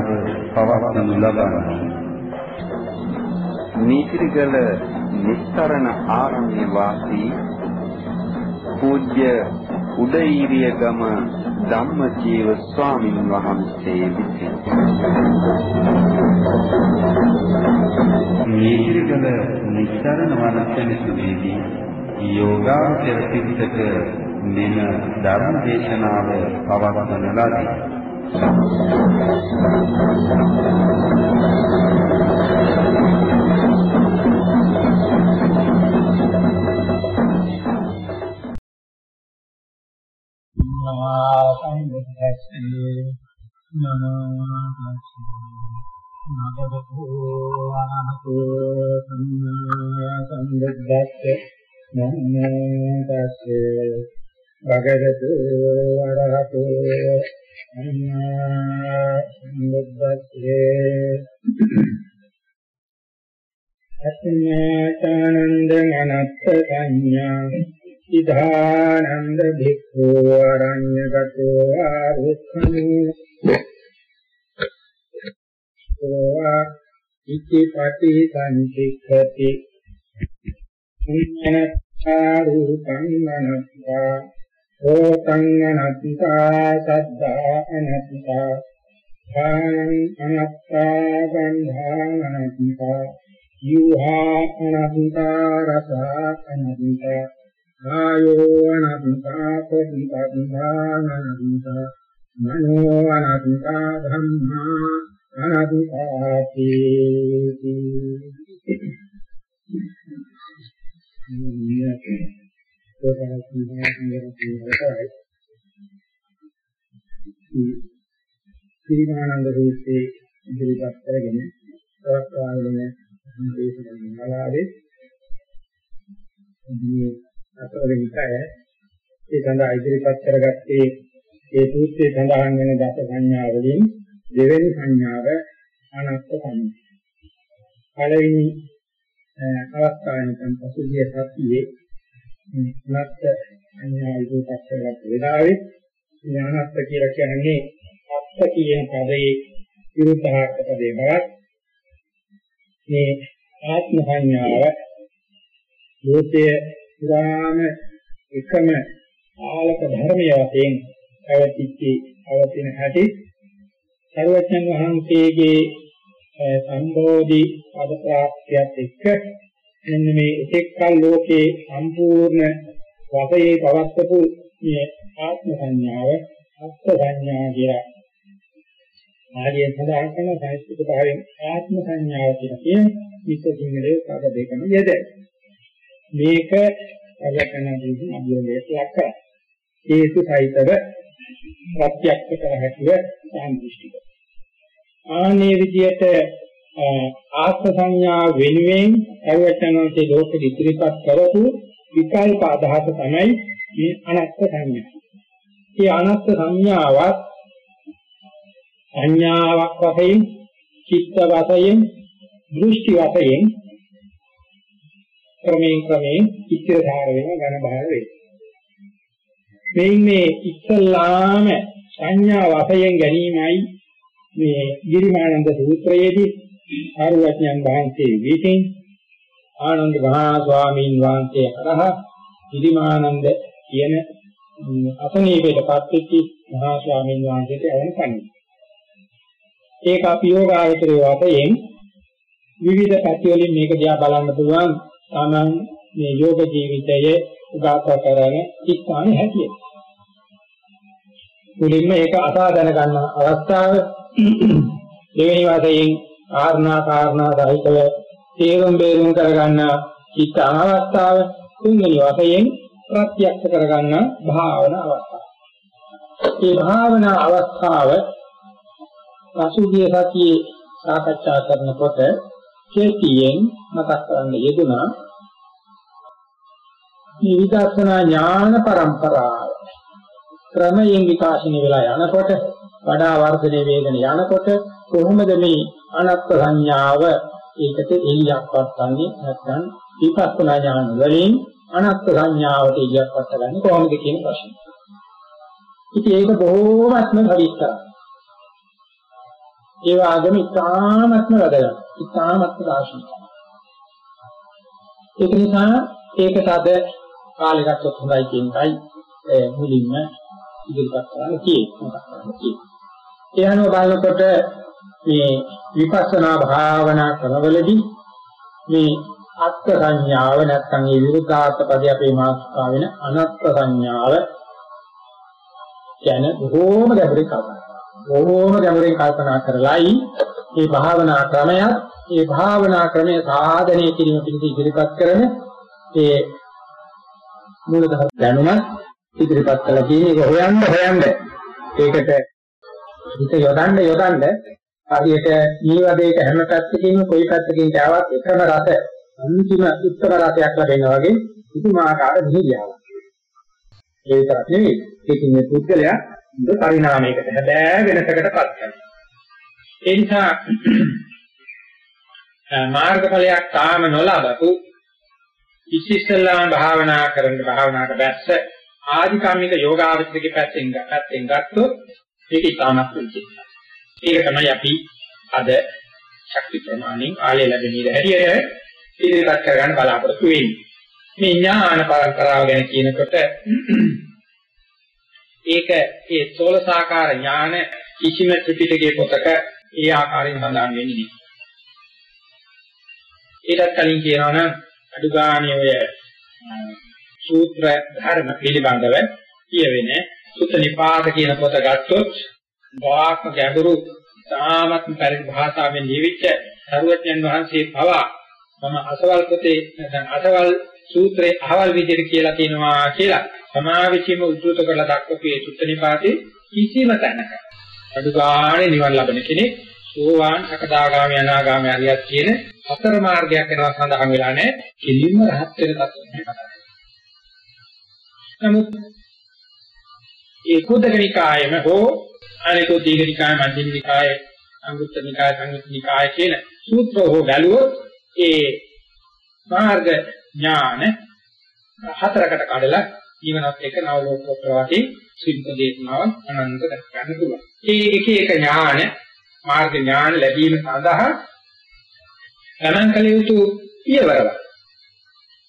දේශනාව පවත්වනු ලබන්නේ නීතිගල නිස්තරණ ආරණ්‍ය වාසී පූජ්‍ය උදේීරියගම ධම්මජීව ස්වාමින් වහන්සේ විසින් නීතිගල නිස්තරණ වනසෙනසුවේදී යෝගාචර පිටක මෙම ධර්ම දේශනාව පවත්වන ලදී. සම්බුද්දස්සේ නමෝ තස්සේ නමෝ ආහතෝ සම්මා සම්බුද්දස්සේ නමෝ තස්සේ භගවතු වරහතෝ සම්මා සම්බුද්දස්සේ අත්ථානන්ද අනත්ත සංඥා ඉධානන්ද භික්ඛු අරඤ්‍යගතෝ ආරුක්ඛං සෝවා ඉතිපටි සංචික්ඛති පුඤ්ඤනත්තාරූපං අනත්තා ඕතං අනත්තා සද්ධා අනත්තා. ඥානං අනත්තා ගන්ධං අනත්තා. යුහා අනත්තා රසා අනත්තා. ආයෝ අනත්තා පොද්දන්නා අනත්තා. මනෝ අනත්තා ධම්මා අනත්තාති ශ්‍රීමානන්ද රූපේ ඉදිරිපත් කරගෙන ප්‍රවත්වාගෙන දේශනා මාලාවේ මේ අතවලින් කය ඒ සඳහා ඉදිරිපත් කරගත්තේ ඒ සූත්‍රයේ සඳහන් වෙන දස සංඥා වලින් දෙවෙනි සංඥාව අනත්ත සංඥා. පළවෙනි අවස්ථාවෙන් පසුගිය සතියේ අනත්ත සංඥා ඉදිරිපත් කරගත්ත වෙලාවේ මේ අනත්ත කියලා කියන්නේ අත්ත කියන පදයේ විරුද්ධාර්ථ පදේ බවත්. මේ ආත්ම සංඥාව ලෝකයේ පුරාම එකම ආලක ධර්මයේ වශයෙන් පැවතිච්ච අවතින හැටි සර්වඥන් වහන්සේගේ සම්බෝධි පද ප්‍රාප්තියත් එක්ක මෙන්න මේ එකෙක්කල් ලෝකේ සම්පූර්ණ වශයෙන් පවත්වපු මේ ආත්ම සංඥාව අත්ථ සංඥා කියලා ආදී සඳහන් කරන සංස්කෘත භාවයෙන් ආත්ම සංඥාව කියලා කියන විස්ස සිංහලයේ පද දෙකම යෙදේ. මේක අවකනදී අභියෝගයට ලක් කරා. හේතු සහිතව ප්‍රත්‍යක්ෂ කර හැකිව සාන්දිෂ්ටික. ආනේ විදියට ආත්ම සංඥා වෙනුවෙන් අවචනෝසේ ලෝක ඉදිරිපත් කරපු විකල්ප අදහස තමයි මේ අනත්ත් සංඥා. මේ අනත්ත් සංඥාවත් සංඥාවක් වශයෙන්, චිත්ත වශයෙන්, දෘෂ්ටි වශයෙන් ක්‍රමයෙන් ක්‍රමයෙන් ඉස්තරධාර වෙන ඝන බහල වේ. මේ ඉස්සල්ලාම සංඥා වශයෙන් ගැනීමයි මේ ගිරිමානන්ද සූත්‍රයේදී ආරුවඥන් වහන්සේ විසින් ආනන්ද මහා ස්වාමීන් වහන්සේ කරහ ගිරිමානන්ද කියන අසනීපයටපත් වෙච්ච මහා ස්වාමීන් වහන්සේට ඇවන කන්නේ. ඒක අපි යෝගාවචරයේ වශයෙන් විවිධ පැති වලින් මේක දිහා බලන්න පුළුවන් තමන් මේ යෝග ජීවිතයේ උගත කරන ඉස්හානේ හැටියට. මුලින්ම ඒක අසා දැන ගන්න අවස්ථාව දෙවෙනි වශයෙන් ආර්ණා කාරණා සහිතව තේරුම් බේරුම් කරගන්න චිත්ත අවස්ථාව තුන්වෙනි වශයෙන් ප්‍රත්‍යක්ෂ කරගන්න භාවනා අවස්ථාව. මේ භාවනා අවස්ථාව පසුගිය සතියේ සාකච්ඡා කරනකොට කෙටියෙන් මතක් කරන්න යෙදුනා මේ විදර්ශනා ඥාන પરම්පරාව ක්‍රමයෙන් විකාශනය වෙලා යනකොට වඩා වර්ධනය වේගන යනකොට කොහොමද මේ අනත්ත් සංඥාව ඒකට එළියක් වත්තන්නේ නැත්නම් විපස්සනා ඥාන වලින් අනත්ත් සංඥාවට එළියක් වත්තගන්නේ කොහොමද කියන ප්‍රශ්නේ. ඉතින් ඒක බොහෝමත්ම භවිෂ්ඨයි. ඒ වගේම ඉතාමත්ම වැදගත්. ඉතාමත්ම දාර්ශනිකයි. ඒක නිසා ඒකට අද කාලේ ගත්තොත් හොඳයි කියන එකයි මුලින්ම ඉදිරිපත් කරන්න තියෙන්නේ. ඒ අනුව බලනකොට මේ විපස්සනා භාවනා ක්‍රමවලදී මේ අත්ත් සංඥාව නැත්නම් ඒ විරුද්ධාර්ථ පදේ අපේ මාස්කා වෙන අනත්ත් සංඥාව කියන බොහෝම ගැඹුරින් කල්පනා බොහෝම ගැඹුරින් කල්පනා කරලායි මේ භාවනා ක්‍රමයක් මේ භාවනා ක්‍රමය සාධනය කිරීම පිණිස ඉදිරිපත් කරන ඒ මූලධර්ම දැනුමත් ඉදිරිපත් කළා කියන එක හොයන්න හොයන්න ඒකට හිත යොදන්න යොදන්න හරියට නීවදේක හැම පැත්තකින්ම කොයි පැත්තකින් ආවත් එකම රස අන්තිම උත්තර රසයක් ලැබෙනවා වගේ පුදුමාකාර නිහිරියාවක්. ඒ විතරක් නෙවෙයි ඒකින් මේ පුද්ගලයා හොඳ පරිණාමයකට හැබෑ වෙනසකටපත් වෙනවා. ඒ නිසා මාර්ගඵලයක් තාම නොලබපු ඉතිස්සල්ලාම භාවනා කරන භාවනාවට බැස්ස ආධිකාමික යෝගාවචිතකේ පැත්තෙන් පැත්තෙන් ගත්තොත් ඒක ඉතාමත් උචිතයි. ඒක තමයි අපි අද ශක්ති ප්‍රමාණින් ආලය ලැබෙන ඉර හැටියට ඉදිරිපත් කරගන්න බලාපොරොත්තු වෙන්නේ. මේ ඥාන පරම්පරාව ගැන කියනකොට ඒක ඒ සෝලසාකාර ඥාන කිසිම ත්‍රිපිටකයේ පොතක ඒ ආකාරයෙන් සඳහන් වෙන්නේ නෑ. ඊටත් කලින් කියනවා නම් අදුගාණිය ඔය සූත්‍ර ධර්ම පිළිබඳව කියවෙන සුත්ත නිපාත කියන පොත ගත්තොත් වාක් ගැඹුරු තාමත් පරිදි භාෂාවෙන් ලියවිච්ච සරුවඥන් වහන්සේ පවා මම අසවල් පොතේ නැත්නම් අසවල් සූත්‍රයේ අහවල් විදිහට කියලා තියෙනවා කියලා සමාවිචීම උද්දෘත කරලා දක්වපු ඒ සුත්ත නිපාතේ කිසිම තැනක අදුගාණේ නිවන් ලබන කෙනෙක් සෝවාන් සකදාගාමී අනාගාමී අරියත් කියන හතර මාර්ගයක් වෙනවා සඳහන් වෙලා නැහැ. කෙලින්ම රහත් වෙන තත්ත්වයක් නමුත් ඒ කුද්දකනිකායම හෝ අනිකුත් දීඝනිකාය මධ්‍යනිකාය අංගුත්තරනිකාය සංයුත්නිකාය කියන සූත්‍ර හෝ බැලුවොත් ඒ මාර්ග ඥාන හතරකට කඩලා ජීවනත් එක්ක නව ලෝකෝත්තර වාදී සිද්ධ දේශනාවක් අනන්ත දක්වන්න පුළුවන්. ඒ එක එක ඥාන මාර්ග ඥාන ලැබීම සඳහා ගණන් කළ යුතු පියවරවල්.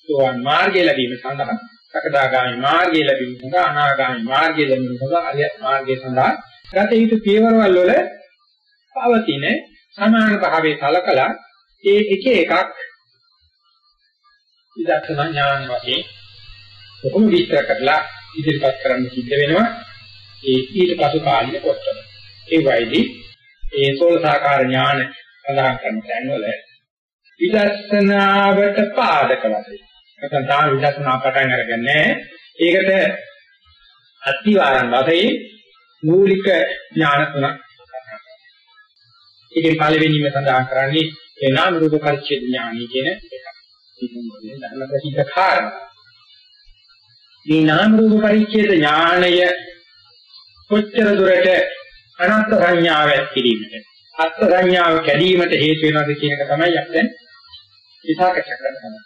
සෝවන් මාර්ගය ලැබීම සඳහා, සකදාගාමී මාර්ගය ලැබීම සඳහා, අනාගාමී මාර්ගය ලැබීම සඳහා, අරියත් මාර්ගය සඳහා ගත යුතු පියවරවල් වල පවතින සමාන භාවයේ කලකලා ඒ එක එකක් විදර්ශනා ඥාන වශයෙන් කොහොම විස්තර කරලා ඉදිරිපත් කරන්න සිද්ධ වෙනවා. ඒ ඊට පසු කාලින පොත්වල. ඒ වයිදී ඒ සෝලසාකාර ඥාන සඳහන් කරන තැන්වල විදර්ශනාවට පාදක වශයෙන්. නැත්නම් තාම විදර්ශනා පටන් අරගෙන ඒකට අත්විවරණ වශයෙන් මූලික ඥාන තුනක් ඒකේ පළවෙනිම සඳහන් කරන්නේ ඒ නාම රූප පරිච්ඡේද ඥානයි කියන එක. මේක ධර්ම ප්‍රසිද්ධ කාරණා. මේ නාම රූප පරිච්ඡේද ඥානය කොච්චර දුරට අනත්ත් සංඥාව ඇතිවීමට අත්ත් සංඥාව කැඩීමට හේතු වෙනවද කියන එක තමයි අපි දැන් විසාකච්ඡා කරන්නේ.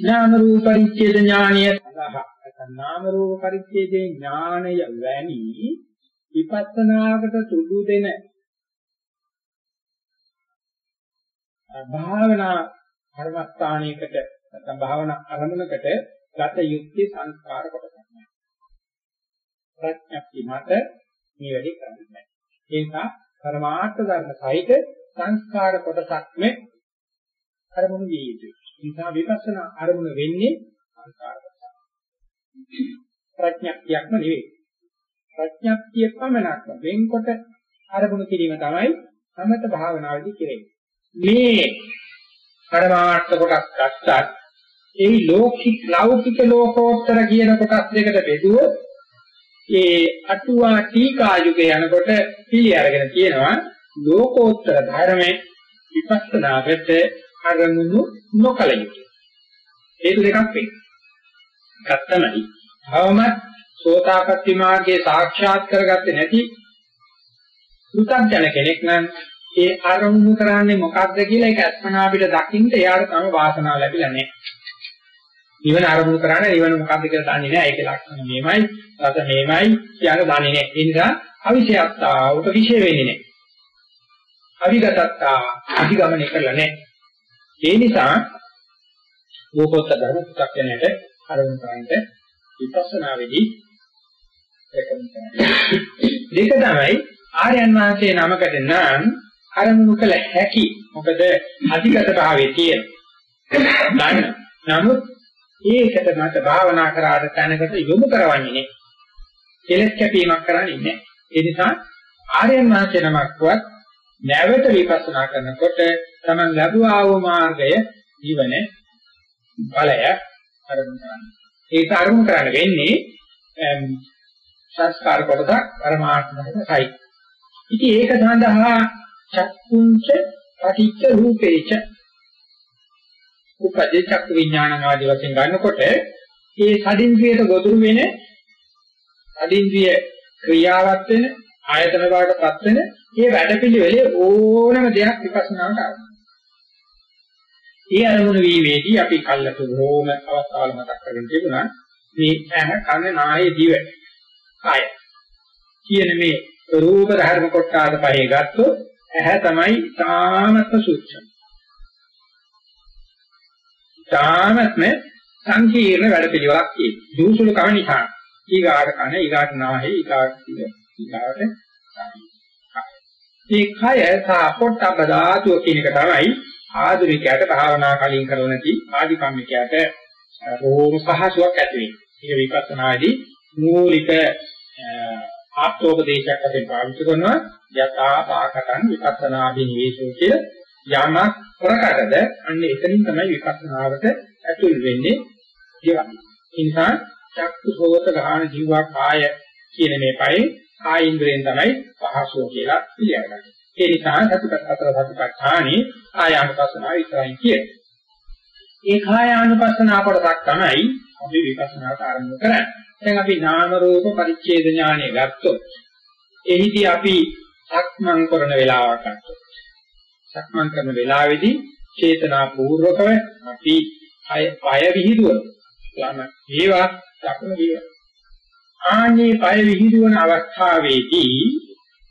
නාම රූප පරිච්ඡේද ඥානය සඳහා නාම රූප පරිච්ඡේදේ ඥානය වැනි විපස්සනාකට සුදු දෙන භාවනා කර්මස්ථානයකට නැත්නම් භාවනා අරමුණකට ගත යුක්ති සංස්කාර කොටසක්. ප්‍රඥප්ති මත මේ වැඩේ කරන්න බෑ. ඒ නිසා පරමාර්ථ ධර්ම සහිත සංස්කාර කොටසක් මේ අරමුණු විය යුතුයි. ඒ නිසා විපස්සනා අරමුණ වෙන්නේ සංස්කාර කොටස. ප්‍රඥප්තියක්ම නෙවෙයි. ප්‍රඥප්තිය පමණක්ම වෙන්කොට අරමුණු කිරීම තමයි සමත භාවනාවේදී කෙරෙන්නේ. මේ පරමාර්ථ කොටස් ගත්තත් ඒ ලෞකික ලෞකික ලෝකෝත්තර කියන කොටස් දෙකට බෙදුවොත් ඒ අටුවා ටීකා යුගයේ යනකොට පිළි අරගෙන කියනවා ලෝකෝත්තර ධර්මයේ විපස්සනාවට අරමුණු නොකල යුතුය. ඒක දෙකක් වෙයි. එකක් තමයි භවමත් සෝතාපට්ටි මාර්ගයේ සාක්ෂාත් කරගත්තේ නැති පුතග්ජන කෙනෙක් නම් ඒ අරමුණු කරන්නේ මොකක්ද කියලා ඒක අස්පනා පිට දකින්න එයාට තම වාසනාව ලැබිලා නැහැ. නිවන අරමුණු කරන්නේ නිවන මොකක්ද කියලා දන්නේ නැහැ. ඒකේ ලක්ෂණ මේමයි, රස මේමයි කියන දන්නේ නැහැ. ඒ නිසා අවිෂයත්තා උට විශේෂ වෙන්නේ නැහැ. අවිගතත්තා අධිගමනය කරලා නැහැ. ඒ නිසා ලෝකෝත්තර ධර්ම පු탁යනට අරමුණු කරන්නට විපස්සනා වෙදී දෙක තමයි ආර්යයන් වහන්සේ නමකට නම් අරමුණු කළ හැකි මොකද අධිගත භාවයේ තියෙන. ගන්න. නමුත් ඒකට මත භාවනා කරාට තැනකට යොමු කරවන්නේ නැහැ. කෙලස් කැපීමක් කරන්නේ නැහැ. ඒ නිසා ආර්යයන් වහන්සේ නමක්වත් නැවත විපස්සනා කරනකොට තමන් ලැබුවා වූ මාර්ගය ජීවන ඵලය අරමුණු කරන්නේ. ඒක අරමුණු කරන්න වෙන්නේ සංස්කාර කොටසක් පරමාර්ථයකට සයි. ඉතින් ඒක සඳහා චක්කුංච පටිච්ච රූපේච උපදේ චක්ක විඥාන ආදී වශයෙන් ගන්නකොට ඒ සදින්ද්‍රියට ගොදුරු වෙන සදින්ද්‍රිය ක්‍රියාවත් වෙන ආයතන බවටපත් වෙන මේ වැඩපිළිවෙලේ ඕනම දෙයක් විපස්සනාවට ආරම්භ. ඒ අරමුණු වීමේදී අපි කල්ලතු රෝම අවස්ථාවල මතක් කරගෙන තිබුණා මේ ඇහ කන නාය දිව කය කියන මේ රූප ධර්ම කොටාද පහේ ගත්තොත් ඇහැ තමයි තාමත්ම සූක්ෂම. තාමත්ම සංකීර්ණ වැඩපිළිවෙලක් තියෙනවා. දුසුළු කම නිසා ඊගාට කන ඊගාට නාහේ ඊගාට දිව ඊගාට මේ කය සා පොට්ටබ්බ ධාතුව කියන එක තමයි ආධුනිකයට භාවනා කලින් කරන නැති ආදි කම්මිකයට රෝම පහසුවක් ඇති වෙන්නේ. ඒක විපස්සනාදී මූලික ආත්මෝපදේශයක් වශයෙන් පාවිච්චි කරනවා යථා පාකටන් විපස්සනා බිනිවේෂෝ කියලා යමක් ප්‍රකටද අන්න එතනින් තමයි විපස්සනාවට ඇතුල් වෙන්නේ කියලා. ඒ නිසා චක්කු සෝත ගාන ජීවා කාය කියන මේ පහේ කායින්ද්‍රයෙන් තමයි පහසුව කියලා පිළිගන්නේ. ඒ නිසා සතිපත් අතර සතිපට්ඨානේ ආයානුපස්සනාව විතරයි කියන්නේ. ඒ කායානුපස්සනාව කොටසක් තමයි අපි විපස්සනාට ආරම්භ කරන්නේ. දැන් අපි නාම රූප පරිච්ඡේද ඥානය ගත්තොත් එහිදී අපි සක්මන් කරන වෙලාවක් ගත්තොත් සක්මන් කරන වෙලාවේදී චේතනා පූර්වකව අපි අය පය විහිදුවන ළම ඒවා දක්න විව ආන්නේ පය විහිදුවන අවස්ථාවේදී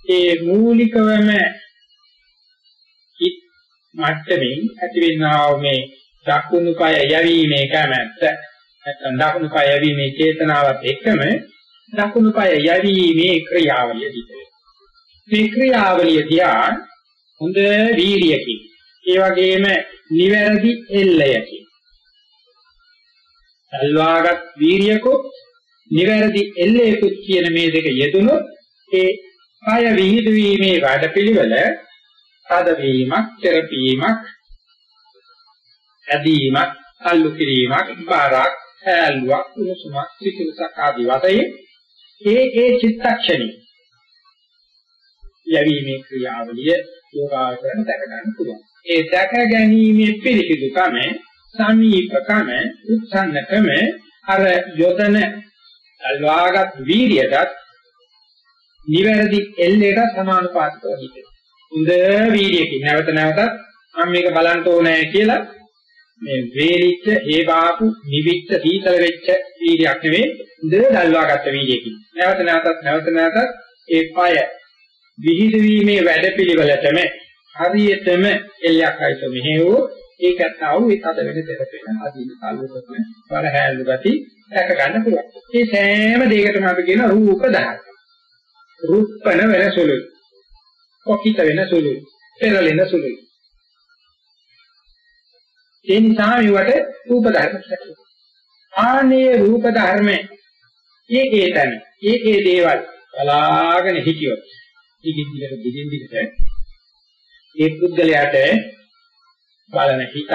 ඒ මූලිකවම හිත් මට්ටමින් ඇතිවෙනා මේ දකුණු පය යැවීමේ කැමැත්ත නැත්නම් දකුණු පය යැවීමේ චේතනාවත් එක්කම දකුණු පය යැවීමේ ක්‍රියාවලිය දිහා මේ ක්‍රියාවලිය දිහා හොඳ වීරියකින් ඒ වගේම නිවැරදි එල්ලයකින්. සල්වාගත් වීරියකෝ නිවැරදි එල්ලයකුත් කියන මේ දෙක යෙදුනොත් ඒ කය විහිදුවීමේ වැඩපිළිවෙල තදවීමක්, තෙරපීමක්, ඇදීමක්, අල්ලු කිරීමක්, බාරක්, හැල්ලුවක්, උණුසුමක්, සිසිලසක් ආදී වශයෙන් ඒ ඒ චිත්තක්ෂණي යැවීමේ ක්‍රියාවලිය යෝගාවචරණ දැක ගන්න පුළුවන්. ඒ දැක ගැනීමේ පිළිසිදුකම, සමීපකම, උත්සන්නකම අර යොදන අල්වාගත් වීර්යයටත් නිවැරදි එල්ලේට සමානුපාතිකව හිතෙනවා. හොඳ වීර්යයකින් නැවත නැවතත් මම මේක බලන්න ඕනේ කියලා මේ වේලිච්ච, හේබාපු, නිවිච්ච, සීතල වෙච්ච වීර්යයක් නෙවෙයි, හොඳ දල්වාගත්ත වීර්යයකින්. නැවත නැවතත් නැවත නැවතත් ඒ පය විහිදවීමේ වැඩපිළිවෙලටම හරියටම එල්ලයක් අයිත මෙහෙවු ඒකත් ආව ඒ තද වෙන දෙරපෙන අදීන කල්පකම වල හැල්ලු ගති දැක ගන්න පුළුවන්. මේ සෑම දෙයකටම අපි කියන රූප දහය. රූපණ වෙන සුළුයි. කොකිත වෙන සුළුයි. පෙරලෙන සුළුයි. ඒ නිසා මේවට රූප ධර්ම කියනවා. ආනේ රූප ධර්ම ඒකේ තන ඒකේ දේවල් බලාගෙන හිටියොත් ඊගින් දිගට දිගින් දිගට ඒ පුද්ගලයාට බලන හිතත්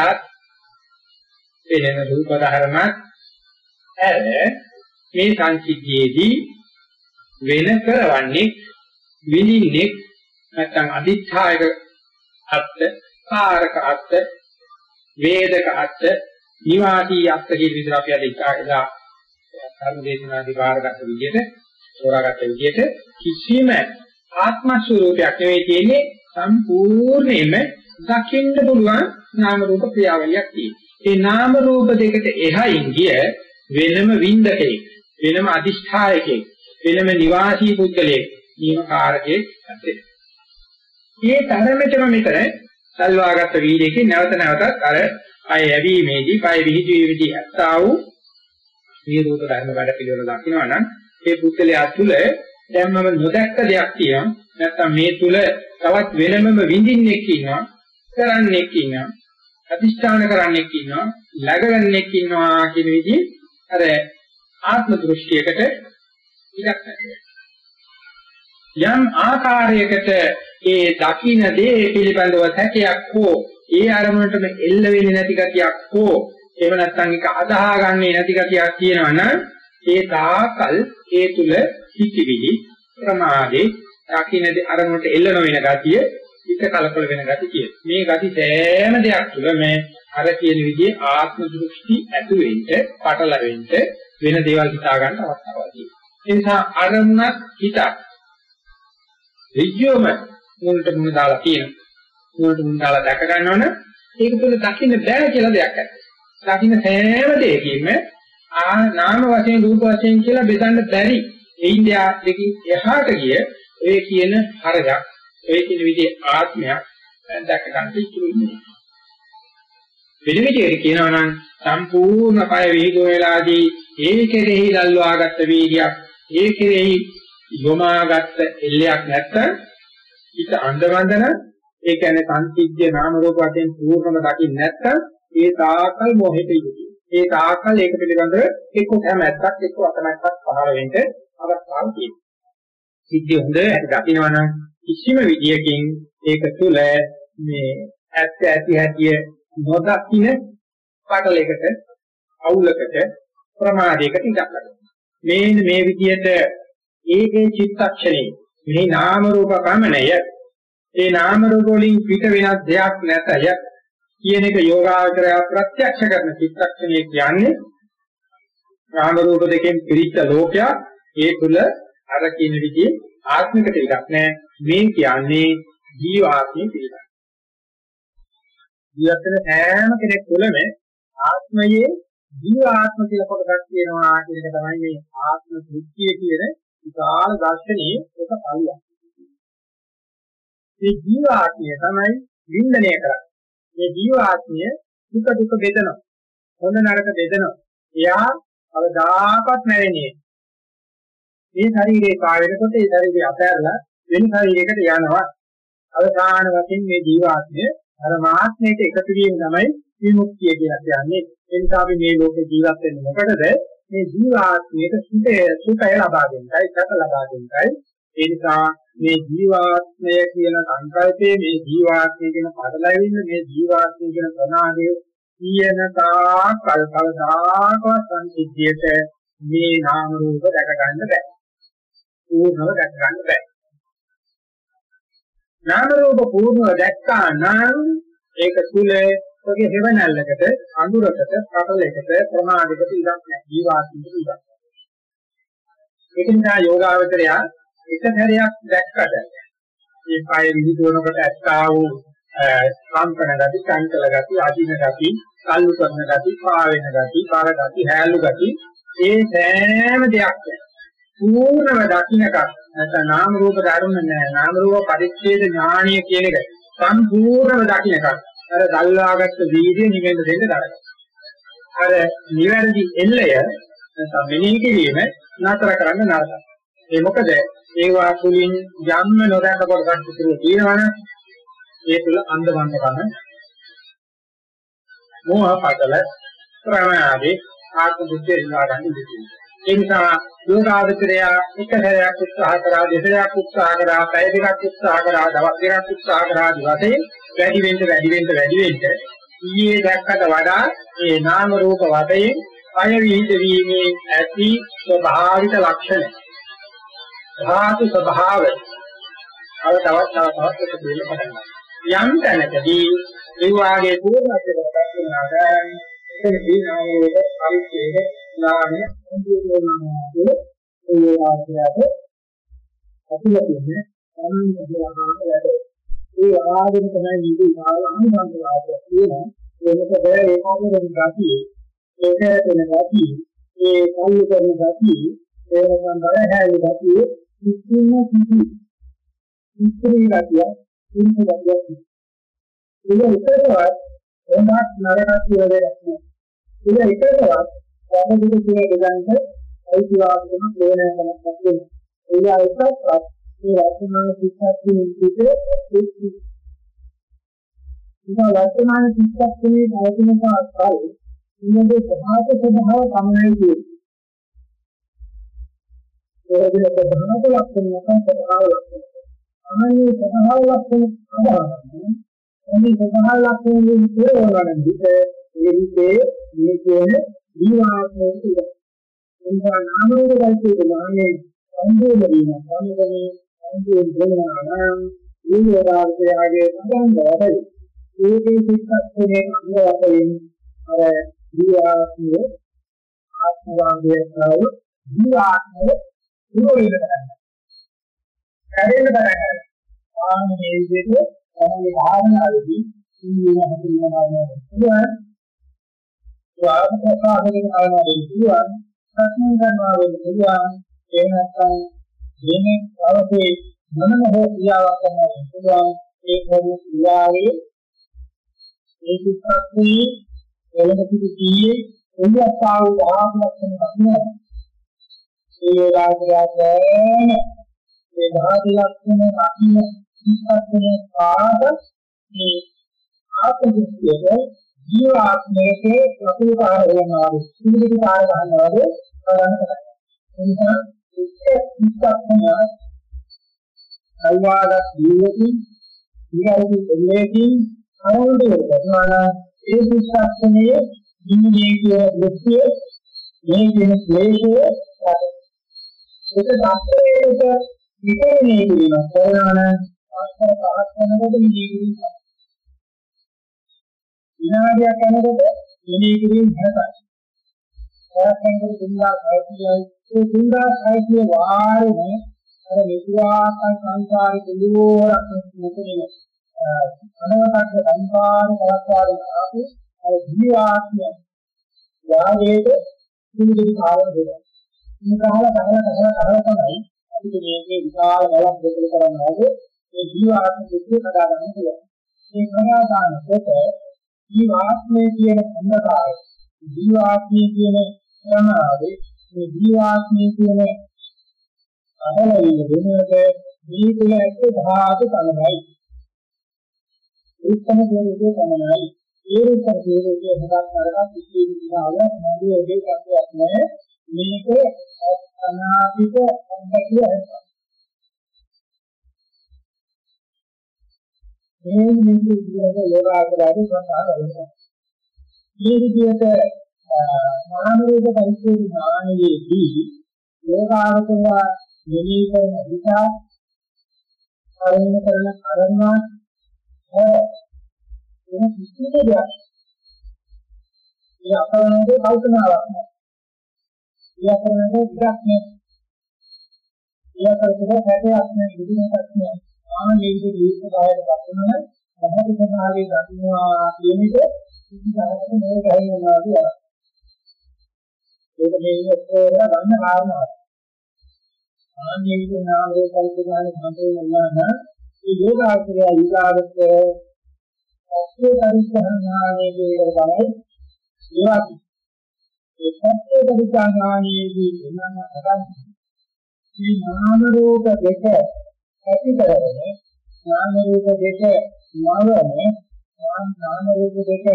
වෙනන රූප ධර්මත් ඇර මේ සංසිද්ධියේදී වෙන කරවන්නේ විඳින්නේ නැත්නම් අදිත්‍යායක අත්ත කාරක අත්ත වේදක අත්ත නිවාසී අත්ත කියන විදිහට අපි අද ඉස්සරහලා ධර්ම දේශනාදී බාරගත්ත විදිහට තෝරාගත්ත විදිහට කිසිම ආත්ම ස්වરૂපයක් නෙවෙයි තියෙන්නේ සම්පූර්ණයෙන්ම දකින්න පුළුවන් නාම රූප ක්‍රියාවලියක් තියෙනවා. ඒ නාම රූප දෙකට එහයින් ගිය වෙනම වින්දකේ වෙනම අදිෂ්ඨායකේ වෙනම නිවාසී පුද්ගලයෙක් නියමකාරකෙක් ඇත්තේ. මේ තරමටම මෙතන සල්වාගත්ත වීර්යයෙන් නැවත නැවතත් අර අය යැවීමේදී පය විහිදුවීමේදී ඇත්තා වූ මේ රූප ධර්ම වැඩ පිළිවෙල දකිනවා නම් ඒ පුද්ගලයා තුළ දැන් මම නොදැක්ක දෙයක් තියෙනවා නැත්නම් මේ තුළ තවත් වෙනමම විඳින්නෙක් ඉන්නවා කරන්නෙක් ඉන්නවා අදිෂ්ඨාන කරන්නෙක් ඉන්නවා läගගන්නෙක් ඉන්නවා කියන විදිහේ අර ආත්ම දෘෂ්ටියකට ඉඩක් යම් ආකාරයකට ඒ දකින්න දේ පිළිබඳව හැකියක් හෝ ඒ අරමුණටම එල්ල වෙන්නේ නැති ගතියක් හෝ එහෙම නැත්නම් ඒක අදහා ගන්නේ නැති ගතියක් තියෙනවා නම් ඒ තාකල් ඒ තුල හිතිවිලි ප්‍රමාදේ දකින්න අරමුණට එල්ල නොවන ගතිය හිත කලකොල වෙන ගතිය කියන. මේ ගති සෑම දෙයක් තුළ මේ අර කියන විදිහේ ආත්ම දෘෂ්ටි ඇතු වෙන්න, පටල වෙන්න වෙන දේවල් හිතා ගන්න අවස්ථාවක් තියෙනවා. ඒ නිසා අරමුණක් හිතක් ඍජුවම මුලට මුල දාලා තියෙනවා. මුලට මුල දාලා දැක ගන්නවනම් ඒක තුළ දකින්න බෑ කියලා දෙයක් නැහැ. දකින්න සෑම දෙයකින්ම ආ නාම වශයෙන් රූප වශයෙන් කියලා බෙදන්න බැරි ඉන්දියා දෙකින් එහාට ගිය ඒ කියන හරයක් ඒ කියන විදිහේ ආත්මයක් දැක ගන්න ඉතුරුන්නේ. වෙන විදිහට කියනවා නම් සම්පූර්ණ කය විහිදුව වෙලාදී ඒ කෙරෙහි දල්වාගත්ත වීර්යයක් ඒ කෙරෙහි යොමාගත්ත එල්ලයක් නැත්තම් ඊට අන්දවන්දන ඒ කියන්නේ සංසිද්ධිය නාම රූප වශයෙන් පූර්ණම දකින්න නැත්තම් ඒ තාකල් මොහෙට ඉන්නේ. ඒ තාකල් ඒක පිළිබඳව එක්ක කැමැත්තක් එක්ක අකමැත්තක් පහළ වෙන්න අවස්ථාවක් තියෙනවා. සිද්ධිය හොඳ ඇති දකින්නවා නම් කිසිම විදියකින් ඒක තුළ මේ ඇත්ත ඇති හැටිය නොදකින්න පාඩලයකට අවුලකට ප්‍රමාදයකට ඉඩක් ගන්නවා. මේ මේ විදියට ඒකේ චිත්තක්ෂණේ මේ නාම රූප ගමනය ඒ නාම රූප වලින් පිට වෙනත් දෙයක් නැතය කියන එක යෝගාචරය ප්‍රත්‍යක්ෂ කරන චිත්තක්ෂණය කියන්නේ නාම රූප දෙකෙන් පිරිච්ච ලෝකයක් ඒ තුල අර කියන විදිහේ ආත්මිකට ඉඩක් නැහැ මේ කියන්නේ ජීව ආත්මය පිළිබඳ. ජීවත් වෙන හැම කෙනෙක් තුළම ආත්මයේ ජීව ආත්ම කියලා කොටසක් තියෙනවා කියන එක තමයි මේ ආත්ම දෘෂ්ටිය කියන විශාල දර්ශනයේ එක පළියක්. මේ ජීව ආත්මය තමයි වින්දනය කරන්නේ. මේ ජීව ආත්මය දුක දුක බෙදනවා. හොඳ නරක බෙදනවා. එයා අවදාකත් නැවෙන්නේ. මේ ශරීරේ පා වෙනකොට ඒ ශරීරය අතහැරලා වෙන ශරීරයකට යනවා. අවසාන වශයෙන් මේ ජීව ආත්මය අර මාත්මයට එකතු වීම තමයි විමුක්තිය කියලා කියන්නේ. ඒ නිසා අපි මේ ලෝකේ ජීවත් වෙන්නේ මොකටද? මේ ජීව ආත්මයට සුඛය සුඛය ලබා දෙන්නයි, සැප ලබා දෙන්නයි. ඒ නිසා මේ ජීවාත්මය කියන සංකල්පයේ මේ ජීවාත්මය කියන පදලැවිල්ල මේ ජීවාත්මය කියන ප්‍රනාදයේ කියන තා කල්පවදාක සංසිද්ධියට මේ නාම රූප දැක ගන්න බෑ. පූර්ණව දැක ගන්න බෑ. නාම රූප පූර්ණව දැක්කා නම් ඒක තුල ඔගේ හේවණල්ලකට අඳුරකට කටලයකට ප්‍රමාදයකට ඉඩක් නැහැ. ජීවාත්මයට ඉඩක් නැහැ. ඒක නිසා යෝගාවචරය එක සැරයක් දැක්කට මේ පය විහිදුවනකොට ඇත්තා වූ කම්පන ගති, චංචල ගති, අදින ගති, කල්ලු කරන ගති, පාවෙන ගති, පාර ගති, හැලු ගති ඒ සෑම දෙයක් පූර්ණව දකින්නක නැත්නම් නාම රූප ධර්ම නාම රූප පරිච්ඡේද ඥානීය කියන එක සම්පූර්ණව දකින්නක අර දල්වාගත්ත වීර්ය නිවෙන්න දෙන්න තරයි. අර නිවැරදි එල්ලය නැත්නම් මෙනෙහි කිරීම නතර කරන්න නරකයි. ඒ මොකද ඒවා තුලින් යම්ම නොදැක කොටසක් ඉතුරු තියෙනවනේ ඒ තුල අන්ධබන්ධකම මෝහ පතල ප්‍රමාදී ආත්ම බුද්ධිය ඉන්නවා ගන්න ඉතිරි. ඒ නිසා යෝගාවචරය එක හැරයක් උත්සාහ කරා දෙසරයක් උත්සාහ කරා පැය දෙකක් උත්සාහ කරා දවස් දෙකක් උත්සාහ කරා දිවසේ වැඩි වෙන්න වැඩි වෙන්න වැඩි වෙන්න. ඊයේ දැක්කට වඩා මේ නාම රූප වශයෙන් අය විහිද වීමේ ඇති ස්වභාවික ලක්ෂණ. ධාතු ස්වභාවය අව තවත් තවත් තවත් එක දෙන්න පටන් ගන්නවා. යම් තැනකදී ඒ වාගේ පූර්ණත්වයකට පත් වෙනවා එතනදී නාම රූප පරිච්ඡේද ඥානය සම්පූර්ණවම ඒ ආකාරයට අපිට අනුන්ගේ ආකාරයට ඒ ආදින තමයි නිදි ආල අනුබන්ධ වාදය කියන එතකොට ඒකාගේ වෙන ගතිය ඒක වෙන ගතිය ඒ කල්ලි කරන ගතිය ඒ වගේම බල හැලි ගතිය කිසිම කිසි ඉස්ත්‍රි ගතිය කිසි ගතියක් ඒක එකටවත් එමත් නරකක් කියලා දෙයක් නෑ ඒක එකටවත් වදදුක කියන දෙයන්ට අයිතිවාසිකම ඕනෑකමක් තියෙනවා ඒ එකක්වත් මේ වර්තමාන ශික්ෂාත්මයේ විදිහට ඉතින් වර්තමාන ශික්ෂාත්මයේ පවතින කාලේ ඉන්නේ ප්‍රභාත ස්වභාව තමයි කියන්නේ. ඒකේ ප්‍රධානම ලක්ෂණය තමයි ස්වභාව ලක්ෂණය. අනන්නේ ස්වභාව ලක්ෂණ අදාළයි. මේ ස්වභාව ලක්ෂණ විතරවලන විට ඒ විදිහේ මේ කියන ජීවාත්මයේ තියෙන. එනිසා නාම රූප දැල්කේ නාමයේ සම්පූර්ණ වීම සම්පූර්ණ සම්පූර්ණ වෙනවා නම් ඊළඟාර්ථයගේ සම්බන්ධය ඒකේ සිත්ත්වයේ අංගවලින් අර ජීවාත්මය ආත්මවාදයේ සාව ජීවාත්මය ඉරෝයිද කරන්නේ. කැරෙන්න කරන්නේ. ආන්නේ විදිහට තමයි භාවනාවේදී ඉන්නේ හඳුන්වනවා කියන්නේ. වාද ප්‍රකාශයෙන් ආවදී කියනවා ප්‍රශ්න කරනවා වෙන්නේ ඒ නැත්නම් මේ අවසේ මොනම හෝ ක්‍රියාවක් කරනවා පුළුවන් ඒ පොදු ක්‍රියාවේ ඒ සිත්පත්ති එළඹ සිටි කීයේ එළියස්තාව වාහනයක් වෙනවා ඒ රාජ්‍යයෙන් ඒ ධාති ලක්ෂණ රකින්න සිත්පත්තියේ පාද මේ ආත්මදිස්තියේ ජීවාත්මයේ ලකුණු පාර වෙනවා. සිවිලි පාර ගන්නවා කරන්නේ එනිසා ඉස්සක්කම අල්වාදක් ජීවිතින් ඊගාවි එල්ලේකින් අරමුණු කරනවා ඒ ඉස්සක්කමේ ජීවිතයේ කියන දෘෂ්ටිය මේ කියන ක්ලේශය ඒක දැක්කේට විකරණය කිරීම කරනවා ආස්තර පහක් වෙනකොට ජීවිතය විනාඩියක් යනකොට ඉනේ කිරීම හැටයි. සාකච්ඡා දුන්නා සාහිත්‍යයි ඒ දුන්නා සාහිත්‍ය වාරේ අර විද්‍යාත්මක සංසාරේ දුරක් මෙතන අනවතක් සංසාරේ අවස්ථාවේ ආපු අර ජීවාත්මය වාගේට පිළිදෙවි කාලය දෙනවා. මේ කාල කහල කහල කහල තමයි අපිට මේකේ විශාල බලක් දෙකල කරන්නේ මේ ජීවාත්ම දෙකේ කඩා ගන්න පුළුවන්. මේ කඩා ගන්නකොට ජීවාත්මය කියන සම්බන්ධය ජීවාත්මය කියන ප්‍රමාණය මේ ජීවාත්මය කියන අහලවිල වෙනකොට මේ තුල ඇත්ත ධාතු තමයි. උත්තම දෝෂේ තමයි. ඒ උත්තර දෝෂේ හදක් කරලා කිසි විදිහාව මොඩිය එකේ කක්යක් නැහැ. මේක අනාපිත අන්තකිය හැදෙනවා. මේ විදිහට යෝගාචරයේ සංස්කාර වෙනවා. මේ විදිහට නාම රූප පරිච්ඡේද ඥානයේදී යෝගාවචරය මෙලී කරන විචා අරමුණ කරන අරමුණ එන කිසිම දෙයක් ඒ අපරණයේ කල්පනාවක් නෑ. ඒ අපරණයේ ඉඩක් නෑ. ඒ අපරණයේ හැටයක් නෑ ඉදිරියටත් නෑ. ආනේ විදිහට ජීවිත කායයට පස්සනම මොහොත සමාවේ දකින්නවා කියන එක කිසිදාක මේ ගහිනවා කියලා. ඒක මේ ඔක්කොම ගන්න කාරණාවක්. ආන්නේ විදිහ නාම රූප පරිච්ඡේදයන් සම්පූර්ණ වුණා නම් මේ යෝගාචරය ඊගාවට සත්‍ය පරිච්ඡේදනාමයේ කියන තමයි ඉවත්. ඒ සත්‍ය පරිච්ඡේදනාමයේදී වෙනම අදහස් මේ නාම රූප දෙක ඇති කරගෙන නාම රූප දෙක නවන නාම රූප දෙක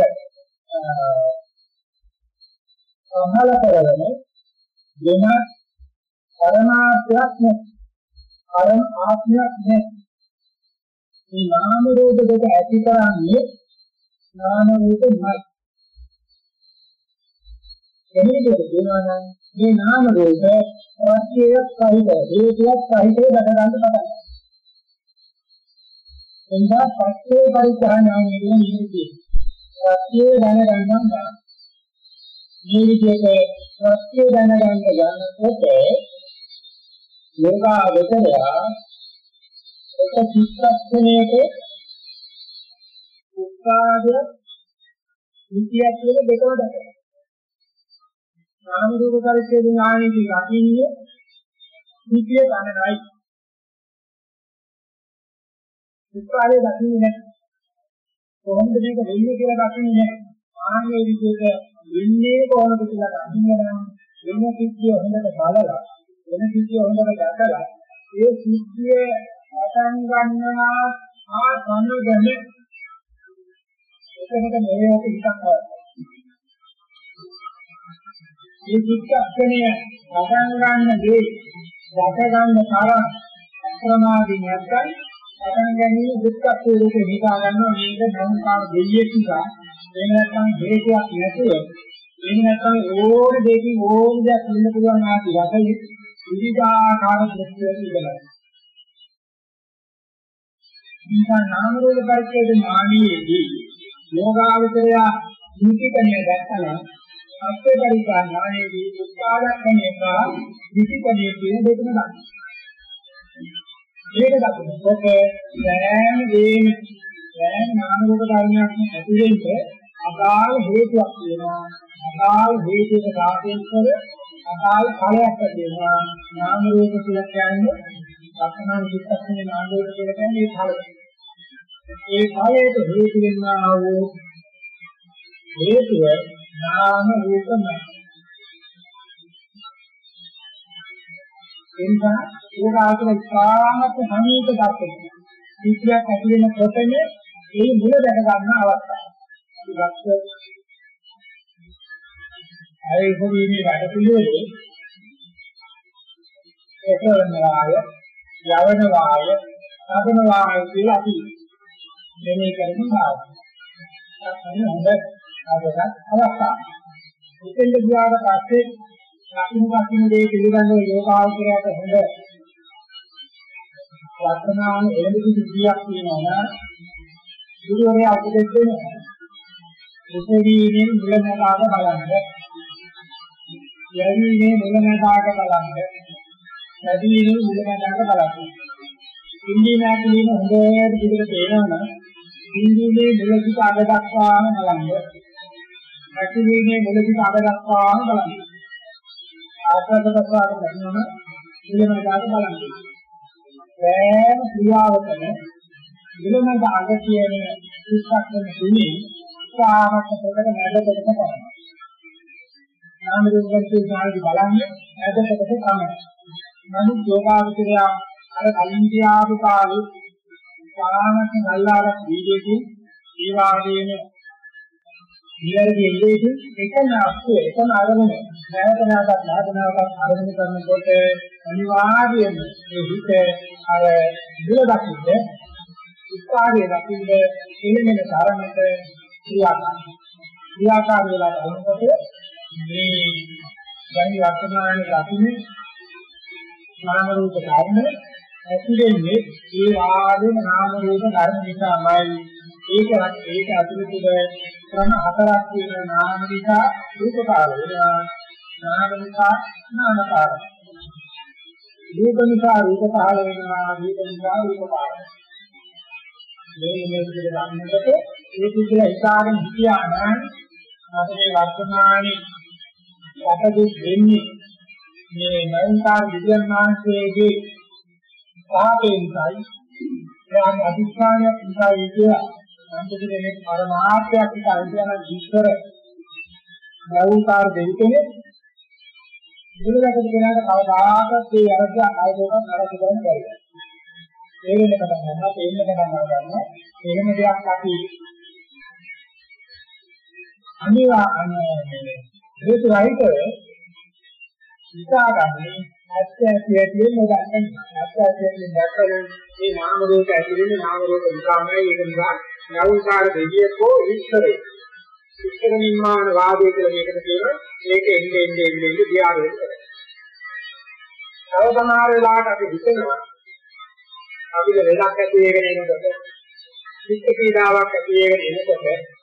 අහල කරගෙන වෙන පරමාර්ථයක් නැහැ. පරම ආත්මයක් නැහැ. මේ නාම රූප දෙක ඇති කරන්නේ නාම රූපයි. එනිදේ කියනවා මේ නාම රූප ප්‍රත්‍යයක් සහිත හේතුවක් සහිතව දැක ගන්න පටන් එනිසා පස්සේ පරිචාරණය කියන නිමිතිය. ප්‍රත්‍ය දැනගන්නම් ගන්න. මේ විදිහට ප්‍රත්‍ය දැනගන්න යනකොට යෝගාවචරය එක චිත්තක්ෂණයක උත්සාහය විද්‍යාව කියන දෙකම දැකලා. නාම රූප පරිච්ඡේද ඥානෙදී රකින්නේ විද්‍යාව ගන්නයි. උත්පාදේ දකින්නේ නැහැ. කොහොමද මේක වෙන්නේ කියලා දකින්නේ නැහැ. ආන්නේ විදිහට වෙන්නේ කොහොමද කියලා දකින්න නම් වෙන සිද්ධිය හොඳට බලලා වෙන සිද්ධිය හොඳට දැකලා ඒ සිද්ධිය පටන් ගන්නවා ආ සම්ගම එතකොට මෙහෙයට හිතක් වඩා මේ චිත්තක්ෂණය පටන් ගන්න දේ දැක ගන්න තරම් අප්‍රමාදී නැත්නම් පටන් ගැනීම දුක්ඛ ස්වරූපේ හිතා ගන්නවා. මේක ධම්මකාර දෙවියෙක් නිසා. එහෙම නැත්නම් හේතුවක් නැතුව එහෙම නැත්නම් ඕන දෙයකින් ඕන දෙයක් වෙන්න පුළුවන් ආදී රටේ විවිධාකාර දෘෂ්ටිවල ඉඳලා. නිසා නාම රූප පරිච්ඡේද ඥානයේදී යෝගාවචරය දීපිකණය දැක්කම අත්‍ය පරිචා ඥානයේදී උත්පාදකණය සහ දීපිකණය කියන දෙකම ගන්න. මේක දක්වනකොට සෑම දෙයක්ම සෑම නාම රූප ධර්මයක් ඇතුළේ අදාළ හේතුවක් තියෙනවා අදාළ හේතුක රාශියෙන් කර අදාළ ඵලයක් තියෙනවා නාම රූප කියලා කියන්නේ ලක්ෂණ චිත්තක්ෂණ නාම රූප කියලා කියන්නේ ඒ ඵලය. ඒ ඵලයට හේතු වෙනා වූ හේතුව නාම රූපමයි. එනිසා ඒක ආතන ඉස්හාමත් සමීප දර්ශනය. විද්‍යාවක් ඇති වෙනකොටම ඒ මුල දැක ගන්න අවස්ථාව. ඉලක්ක අය ඉපදීමේ වැඩ පිළිවෙලේ එකවන වාය, යවන වාය, සාධන වාය කියලා අපි මෙනේ කරන භාගය. අන්න හොඳ ආදරක් අවස්ථාව. ඉතින් ගියාට පස්සේ ලක්ෂණ ලක්ෂණ දේ පිළිබඳව යෝගාවචරයට හොඳ වර්තමාන එළඹ සිද්ධියක් තියෙනවා නම් ගුරුවරයා උපදෙස් දෙනවා. උපදීනේ මුලමදාග බලන්න. යැවීමේ මුලමදාග බලන්න. වැඩිමේ මුලමදාග බලන්න. ඉන්දී නැතිවීම හොඳට පිළිගට තේරෙනවා. ඉන්දීනේ මුල සිට අග දක්වාම බලන්න. නැතිවීමේ මුල සිට අග දක්වාම බලන්න. ආස්වාද ප්‍රසආද කරනවා මුලමදාග බලන්න. සෑම ක්‍රියාවකම මුලමඳ අග කියන විස්තරන තුනේ උත්සාහවත් කොට නැදකට කරනවා. නාම රූප වර්ගයේ සාහිත්‍ය බලන්නේ නැදකට තමයි. නමුත් යෝගාවචරය අර කලින් කියාපු කාලේ සාමක ගල්ලාරක් වීදේදී ඒ වාගේම නිවැරදි ඉලේදී එකම අස්සේ එකම අරමුණ නැවත නැවතත් නැවත නැවතත් අරමුණු කරනකොට අනිවාර්යයෙන්ම මේ හිත අර දුර දකින්න උත්සාහය දකින්න එළමෙන තරමට ක්‍රියාකාරී ක්‍රියාකාරී වෙලා යනකොට මේ දැන් වර්තමානයේ දකින්න නාම රූප ධර්ම ඇතිවෙන්නේ ඒ ආදීන නාම රූප ධර්ම නිසාමයි. ඒක ඒක අතුරුතුල ක්‍රම හතරක් තියෙන නාම නිසා රූපකාර වෙනවා. නාම නිසා නාමකාර රූප නිසා රූපකාර වෙනවා. රූප නිසා රූපකාර මේ මේ විදිහට ගන්නකොට ඒ කිසිලා හිතාගෙන හිටියා නම් අප මේ වර්තමානයේ අපදී වෙන්නේ මේ නයන්කාර විද්‍යාන් මාංශයේදී සාපේන්සයි එයාගේ අධිෂ්ඨානයක් නිසා විදියා සම්පූර්ණ මේ පරමාර්ථයක් විතර කියන විස්තර නයන්කාර දෙවිතනේ මුලකට කෙනාට කවදාකවත් ඒ අරජ ආයතනයක් නරක කරන්න බැහැ. ඒ වෙන පටන් ගන්නවා, තේින්න පටන් ගන්නවා. එහෙම දෙයක් අපි අනිවා අනේ හේතු රහිතව හිතාගන්නේ ඇත්තට කියන්නේ ගන්න ඇත්තට දැක්කම මේ නාම රූප ඇතුළේ නාම රූප විකාමයි. ඒක නිසා නවුකාර දෙවියකෝ විස්තරේ විස්තර නිර්මාණ වාදය කියලා මේකට කියනවා. මේක එන්නේ එන්නේ එන්නේ දියාර වෙනවා තව සමහර වෙලාවට අපි හිතනවා අපිට වෙලක් ඇති වෙගෙන එනකොට චිත්ත පීඩාවක් ඇති වෙගෙන එනකොට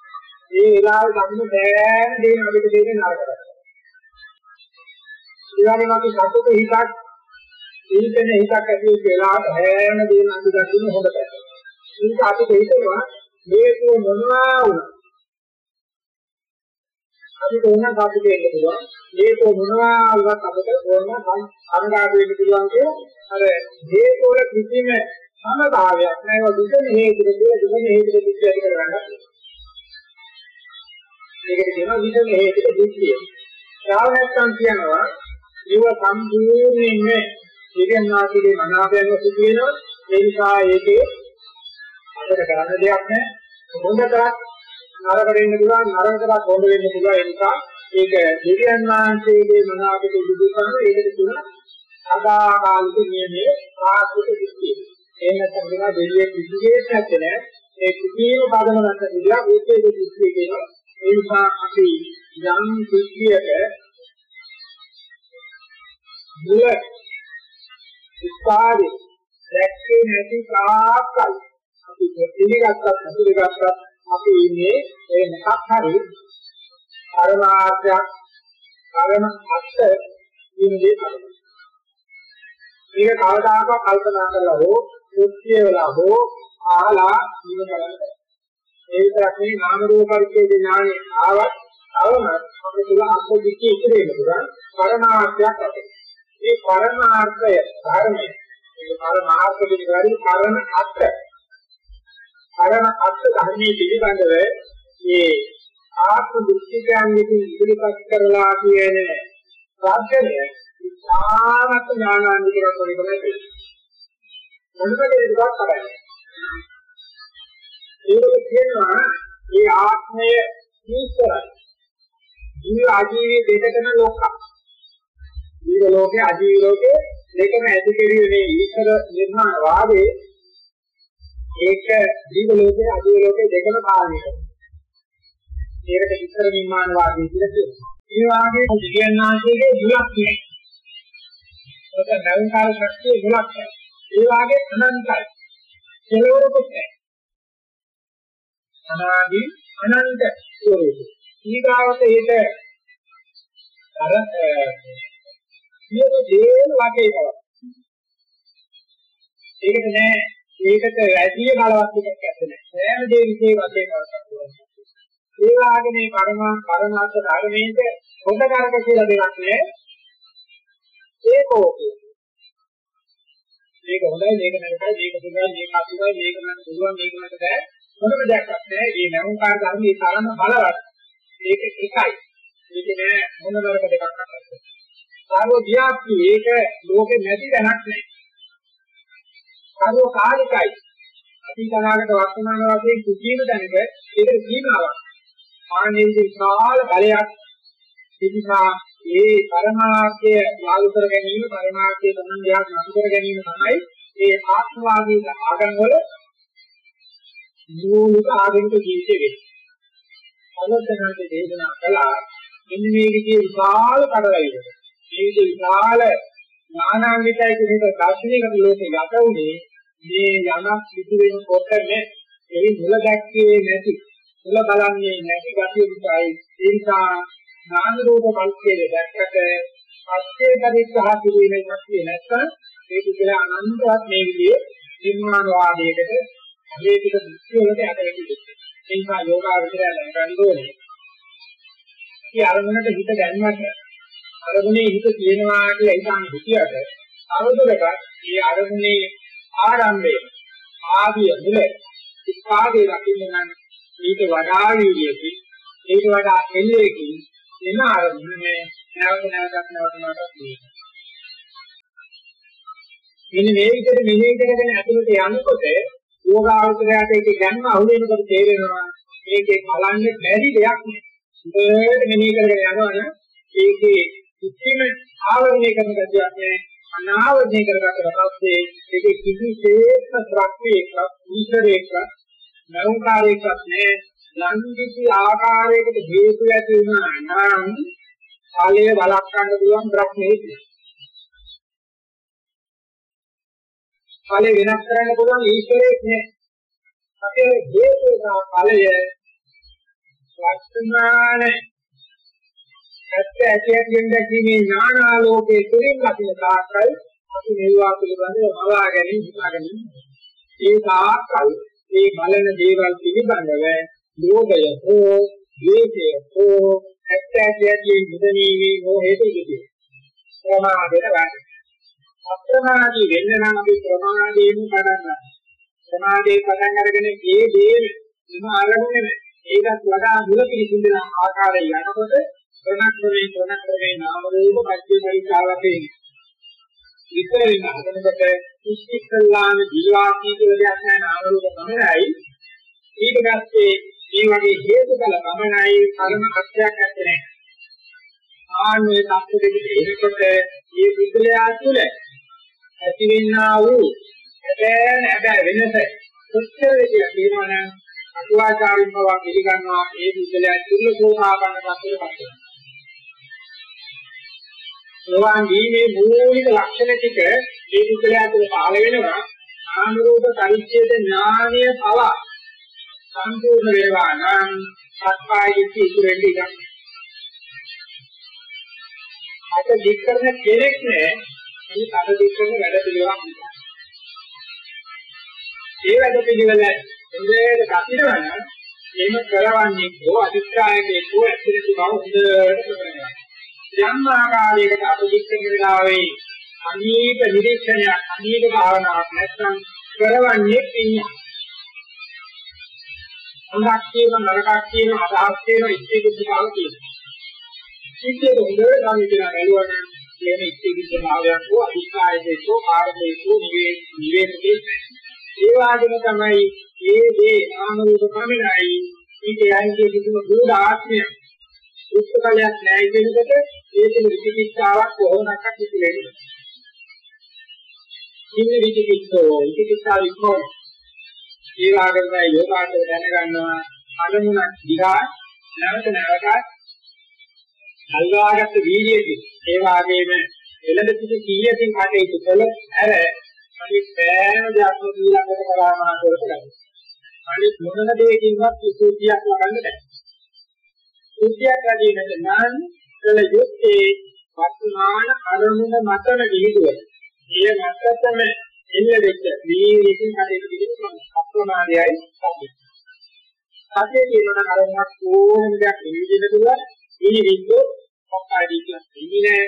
ඒ වෙලාවේ ගන්න බෑන දේ අපිට දෙන්නේ නරකයි. ඒ වගේම අපි සතුට හිතක් ඊතන හිතක් ඇති වෙච්ච වෙලාවට හැම දේම අපි දකින්න හොඳ පැත්ත. ඒක අපිට හිතෙනවා මේක මොනවා වුණා අපිට ඕන කපුට වෙන්න පුළුවන්. මේක මොනවා වුණත් අපිට ඕන අංගාඩු වෙන්න පුළුවන් කියලා අර මේක වල කිසිම සමභාවයක් නැහැ. ඒක දුක හේතුක කියලා දුක හේතුක කිසි ඇති කරගන්න. මේකට කියනවා විදුක හේතුක දුක්ඛිය. ශ්‍රාවණයන් කියනවා ඉව සම්පූර්ණයෙන්ම දෙවියන් වහන්සේගේ මනාපයන්ව සිදු වෙනවා. ඒ නිසා ඒකේ අපිට කරන්න දෙයක් නැහැ. හොඳට නරක වෙන්න පුළුවන් නරකකට හොඳ වෙන්න පුළුවන් ඒ නිසා ඒක දෙවියන් වහන්සේගේ මනාපයට ඉදිරි කරන ඒකට කියන සදාකාලික නියමයේ ආත්මික විශ්තිය. ඒ නැත්නම් කියනවා දෙවියෙක් විශ්ලේෂ නැත්නම් ඒ කිසිම පදම නැත්නම් විදියක් ඒකේ විශ්තිය කියනවා. ඒ නිසා අපි යම් විශ්තියක මුල ඉස්පාදේ දැක්කේ නැති තාක්කල් අපි පිළිගත්තත් නැතිගත්තත් අපි ඉන්නේ ඒ මොකක් හරි පරමාර්ථයක් පරම අත්ත ඉන්නේ අරමුණ. මේක කවදාකවත් කල්පනා කරලා හෝ මුක්තිය වෙලා හෝ ආලා ඉන්න බලන්න. ඒ විතරක් නෙවෙයි නාම රූප පරිච්ඡේද ඥානෙ ආවත් අවම අපේ තුල අත්දිට්ඨිය ඉතිරි වෙන පුරා පරමාර්ථයක් ඇති. මේ පරමාර්ථය ධර්මයේ ඒක පරමාර්ථ පිළිගරි පරම අත්ත. පරම අත්ත ධර්මයේ පිළිබඳව මේ ආත්ම දෘෂ්ටිකයන් විසින් ඉදිරිපත් කරලා කියන රාජ්‍යය ඉතාමත් ඥානාන්විතව පරිපූර්ණයි. මොනවද ඒකක් කරන්නේ? ඒක කියනවා මේ ආත්මය ඊශ්වරයි. ජීව ආජීවී දෙකකන ලෝකක්. ජීව ලෝකේ අජීව ලෝකේ දෙකම ඇති කෙරුවේ ඊශ්වර නිර්මාණ වාදයේ ඒක ජීව ලෝකේ අජීව ලෝකේ දෙකම පාලනය කරනවා. ඒකට විතර නිර්මාණ වාදයේ කියලා කියනවා. ඒ වගේ විද්‍යාඥාන්සේගේ මුලක් නෑ. ඒක නවීනකාර ශක්තියේ මුලක් නෑ. ඒ වගේ අනන්තයි. කෙලවරකුත් නෑ. අනාදි අනන්ත ස්වરૂපය. ඊගාවට ඒක අර සියලු දේවල් වගේ බව. ඒකට නෑ ඒකට වැඩි බලවත් එකක් ඇත්තේ නෑ. සෑම දේ විශේෂ වශයෙන් කරකට. ඒ වාගේ මේ පරමා පරමාර්ථ ධර්මයේ හොඳ කරක කියලා දෙයක් නෑ. ඒකෝකේ. මේක හොඳයි මේක නරකයි මේක දුරයි මේක අසුරයි මේක නම් පුළුවන් මේක නට බෑ මොනම දෙයක් නැහැ. මේ නවුකාර ධර්මයේ තරම බලවත්. මේක එකයි. මේක නෑ මොන නරක දෙකක් අතර. සාරෝ වියාප්ති. ඒක ලෝකෙ නැති දැනක් නෑ. සාරෝ කාලිකයි. අතීතනාගත වර්තමාන වශයෙන් කුජීව දැනක ඒකට සීමාවක්. ආනේ විශාල බලයක්. තිබුණා ඒ පරමාර්ථය ලාභ කර ගැනීම පරමාර්ථය සම්බන්ධයක් නතු කර ගැනීම තමයි ඒ ආත්මවාදී ආගම් වල මූලික ආගමික ජීවිතය වෙන්නේ. අලෝකනාට දේශනා කළා මෙන්න මේ විදිහේ විශාල කඩලයිද. මේ විදිහේ විශාල ඥානාන්විතයි කියන දර්ශනයකට ලෝකේ යට උනේ මේ යමක් පිටු වෙනකොටනේ ඒ මුල දැක්කේ නැති මුල බලන්නේ නැති ගතිය නිසායි ඒ නිසා නාම රූප කල්පයේ දැක්කට පස්සේ පරිග්‍රහ කිරීමේ ශක්තිය නැත්නම් ඒක කියලා අනන්තවත් මේ විදිහේ නිර්මාණ වාදයකට හේතුක දෘෂ්ටි වලට යටවෙන්නේ. ඒ නිසා යෝගාවචරය දැනගන්න ඕනේ. මේ අරමුණට හිත දැන්මට අරමුණේ හිත තියෙනවා කියලා ඉතින් හිතියට අවදුරට මේ අරමුණේ ආරම්භය ආදිය මුල ඉස්පාදේ රකින්න නම් ඊට වඩා වීර්යයකින් ඊට වඩා එළියකින් එන අරමුණේ නැවත නැවතත් නැවත නැවතත් මෙන්න මේ විදිහට මෙහෙය කරගෙන ඇතුළට යනකොට යෝගාවචරයට ඒක ගැන්ම අහු වෙනකොට තේරෙනවා මේකේ බලන්න බැරි දෙයක් නෙවෙයි. ඒකට මෙනෙහි කරගෙන යනවනම් ඒකේ කිසිම ආවරණය කරන ගතියක් නැහැ. අනාවරණය කරගත්තට පස්සේ ඒකේ කිසිසේත්ම ත්‍ක්කේක ඊශ්වරේක නෞකාරයක නැහැ. ලංකිත ආකාරයකට හේතු ඇති වුණා නම් ඵලය බලක් ගන්න පුළුවන් ප්‍රශ්නේ ඵලය වෙනස් කරන්න පුළුවන් ඊශ්වරයෙක් නෑ. අපේ හේතුනා ඵලය වර්තමාන ඇත්ත ඇති ඇතිෙන් දැකීමේ ඥානාලෝකයේ තුලින් ලකින තාක්කල් අපි මේවා පිළිබඳව මවා ගැනීම හිතා ගැනීම. ඒ තාක්කල් මේ බලන දේවල් පිළිබඳව ලෝභය හෝ ද්වේෂය හෝ ඇත්ත ඇතියේ නිදනීමේ මොහේතු ඉති. ප්‍රමාදයට වැටෙනවා. අප්‍රමාදී වෙන්න නම් අපි ප්‍රමාදයෙන් පටන් ගන්නවා. ප්‍රමාදයෙන් පටන් අරගෙන ඒ දේ ඉම අරමුණේ ඒකත් වඩා මුල පිළිසිඳන ආකාරය යනකොට ප්‍රණක්‍රමේ ප්‍රණක්‍රමේ නාම රූප පත්‍ය පරිචාවකේ විතර වෙන හදනකොට ඉස්තිස්සලාම ජීවාත්මී කියලා දෙයක් නැහැ නාම රූප පමණයි. ඊට පස්සේ මේ වගේ හේතු බල පමණයි කර්ම අත්‍යක් නැත්තේ ආන්නේ තත්ත්වෙ දෙකට මේ විද්‍යාව තුළ ඇතිවෙනා වූ හැබැයි හැබැයි වෙනස කොච්චර කියලා කියනවනම් අටුවාචාරින් පවා පිළිගන්නවා ඒ විද්‍යාව තුළ සෝමාපන්න තත්ත්වෙට පත් වෙනවා. සෝවාන් වීමේ මූලික ලක්ෂණ ටික මේ පුද්ගලයා තුළ පහළ වෙනවා. ආනුරූප පරිච්ඡේද ඥානීය පව සම්පූර්ණ වේවා නම් සත්‍යයිති ඉතුරු වෙන්නේ ඉතින් අත දික් කරන කෙනෙක් නෑ මේ අත දික් කරන වැඩ පිළිවෙලක් ඒ වැඩ පිළිවෙල හොඳට දකිනවනම් එහෙම කරවන්නේ කො අධිෂ්ඨායකේ කො ඇතුළත බව හොඳට කරගන්නවා යම් ආකාරයකට අපදික්කන වෙලාවේ අනීක නිරීක්ෂණයක් අනීක භාවනාවක් නැත්නම් කරවන්නේ පින්න. හොඳක් කියන නරකක් කියන අදහස් කියන ඉච්ඡේද භාව කියන. ඉච්ඡේද හොඳට ගන්න කියන බැලුවම මේ ඉච්ඡේද භාවයක් හෝ අධිකායකේ හෝ කාර්යයේ හෝ නිවේ නිවේකේ ඒ වගේම තමයි මේ දේ නාම රූප පමිනයි ඊට යන්නේ කිසිම දුර ආත්මයක් උත්කලයක් නැහැ කියනකොට ඒක විචිකිච්ඡාවක් කොහොමදක්වත් ඉතිරෙන්නේ නැහැ. ඉන්නේ විචිකිච්ඡෝ විචිකිච්ඡාව ඉක්මන. ඒ වගේම යෝගාචර දැනගන්නවා අනුමුණක් දිහා නැවත නැවත අල්වාගත්ත වීර්යයේ ඒ වගේම එළඹ සිටි කීයකින් කටයුතු කළොත් අර අනිත් සෑම දෙයක්ම ඊළඟට කරාමනා කරලා අනිත් මොනම දෙයකින්වත් විසුද්ධියක් ලබන්න බැහැ. සුද්ධියක් ලැබීමට නම් කළ යුත්තේ වර්තමාන අරමුණ මතම විහිදුව. එය මතතම එල්ල වෙච්ච වීර්යයෙන් කටයුතු කිරීම අප්‍රමාදයයි සත්‍යය. සත්‍යයේ තියෙන අරමුණක් ඕනම දෙයක් නිවිදින තුල ඉනි විද්දෝ මොකක්ද කියන්නේ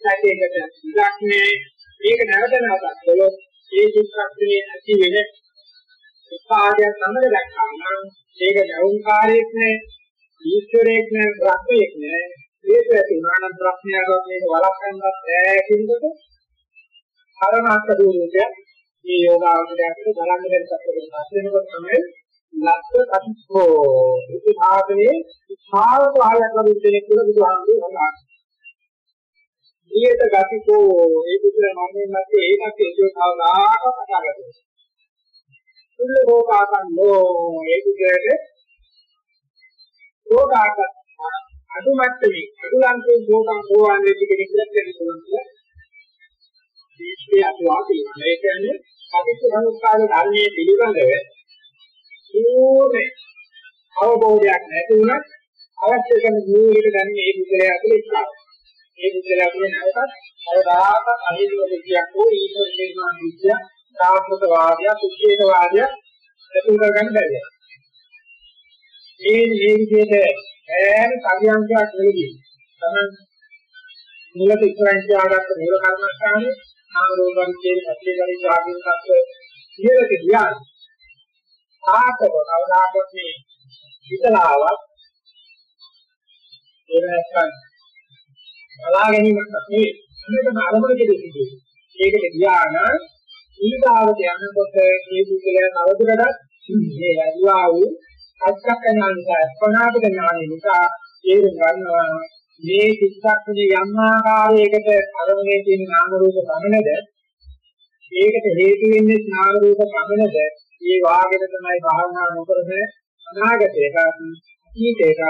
සත්‍යයකට ඉඩක් නෑ. මේක නැවත නැවතත් කළොත් ඒ චිත්තක්ෂණයේ ඇති වෙන උපාදයක් තමයි දැක්කම ඒක දවුම්කාරයක් නෑ ඊශ්වරයෙක් නෑ බ්‍රහ්මයෙක් නෑ ඒක ඇති වුණා නම් ප්‍රශ්නයක්වත් මේක වළක්වන්නත් බෑ කියනකොට අරණාත්ත දුරුක මේ යෝගාවචරයට බලන්න බැරි සත්‍යයකට පස් වෙනකොට තමයි ලක්ෂ කටිස්කෝ මේ භාගයේ විශාල කාලයක් ලැබුණ දෙනෙක් කියලා බුදුහාමුදුරුවෝ වදාළා. ඊට ගතිකෝ ඒ පුදුර මන්නේ නැත්තේ ඒකත් ඒක කවදාක කතා කරන්නේ. සුල්ල භෝගාකන්නෝ ඒ පුදුරට භෝගාක අඩු මට්ටමේ අඩු ලංකේ භෝගම් භෝවන් වෙච්ච කෙනෙක් කියලා කියන්න පුළුවන් කියලා. මේ අතුවා තියෙනවා. ඒ කියන්නේ පටිච්චසමුප්පාද ධර්මයේ පිළිබඳව සූර්ය අවබෝධයක් නැති වුණත් අවශ්‍ය කරන මූලික ධර්ම මේ බුද්ධලයා ඇතුළේ ඉස්සා. මේ බුද්ධලයා ඇතුළේ නැවතත් අවදාක අහිදුවදකියක් හෝ ඊශ්වර නිර්මාණ විද්‍ය, සාස්ත්‍ව වාදය, සුච්ඡේද වාදය ඇතුළු කරගන්න බැහැ. මේ මේ විදිහට ඈම පරියන්කයක් වෙලදී තමයි මුලට ඉස්සරහින් තියාගත්ත මූල කර්මස්ථානේ නාම රූපන් කියන සත්‍යගරි සාධින් තත්ත්ව ඉහළට ගියා ආකව කවදාකවත් මේ විතලාවක් ඒක නැත්නම් බලා ගැනීමක් නෙවෙයි මේකම අරමුණ දෙන්නේ ඒකට ගියා නම් ඊගාවට යනකොට මේ බුද්ධලයන් අවබෝධ මේ ලැබුවා වූ අත්‍යක්ඥානික අස්පනාපක ඥානෙ නිසා තේරුම් ගන්නවා මේ චිත්තක්ෂණේ යම් ආකාරයකට අරමුණේ තියෙන නාම රූප ගමනද ඒකට හේතු වෙන්නේ නාම රූප ගමනද මේ වාගෙට තමයි භාවනා නොකරන අනාගතයකට අතීතයකට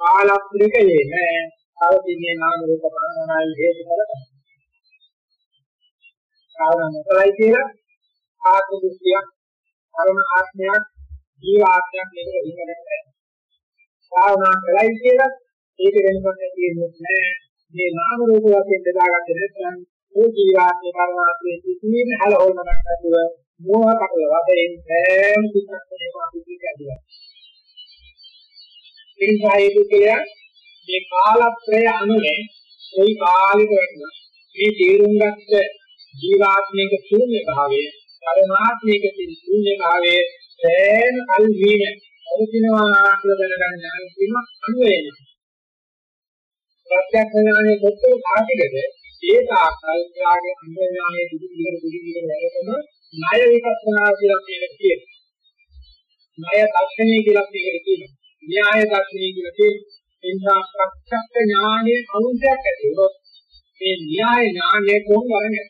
කාලප්‍රිකයේ නෑ අවදීනේ නාම රූප ගමනයි හේතු කරගන්න. භාවනා නොකරයි කියලා ආත්ම දෘෂ්ටියක් අරම ආත්මයක් ජීවාත්මයක් මේක ඉන්නේ නැහැ. භාවනා කරයි කියලා ඒක වෙනකොට කියන්නේ නැහැ. මේ නාම රූප වශයෙන් බෙදාගත්තේ නැත්නම් මේ ජීවාත්මේ පරමාත්මයේ සිටින හැල හොල්මනක් නැතුව මෝහකට වශයෙන් හැම චිත්තක්ෂණයකම අපි කියනවා. ඒ නිසා ඒ දුකය මේ කාලත්‍රය අනුනේ කොයි කාලෙක වෙනවා මේ තේරුම් ගත්ත ජීවාත්මික ශූන්‍ය භාවය පරමාත්මික ශූන්‍ය භාවය සෑම කල් වීම අවසිනවා කියලා දැනගන්න ඥාන වීම අනුවේන ප්‍රත්‍යක්ෂ ඥානයේ කොටේ කාටිකද ඒ තාක්කල් ත්‍යාගයේ අන්‍යඥානයේ දුක දිගට දුක දිගට වැඩකම ණය විපස්සනා කියලා කියන්නේ. ණය දර්ශනය කියලා කියන්නේ. න්‍යාය දර්ශනය කියලා කියන්නේ. එනිසා ප්‍රත්‍යක්ෂ ඥානයේ අනුසයක් ඇති වුණොත් මේ න්‍යාය ඥානයේ කොහොම වරන්නේ?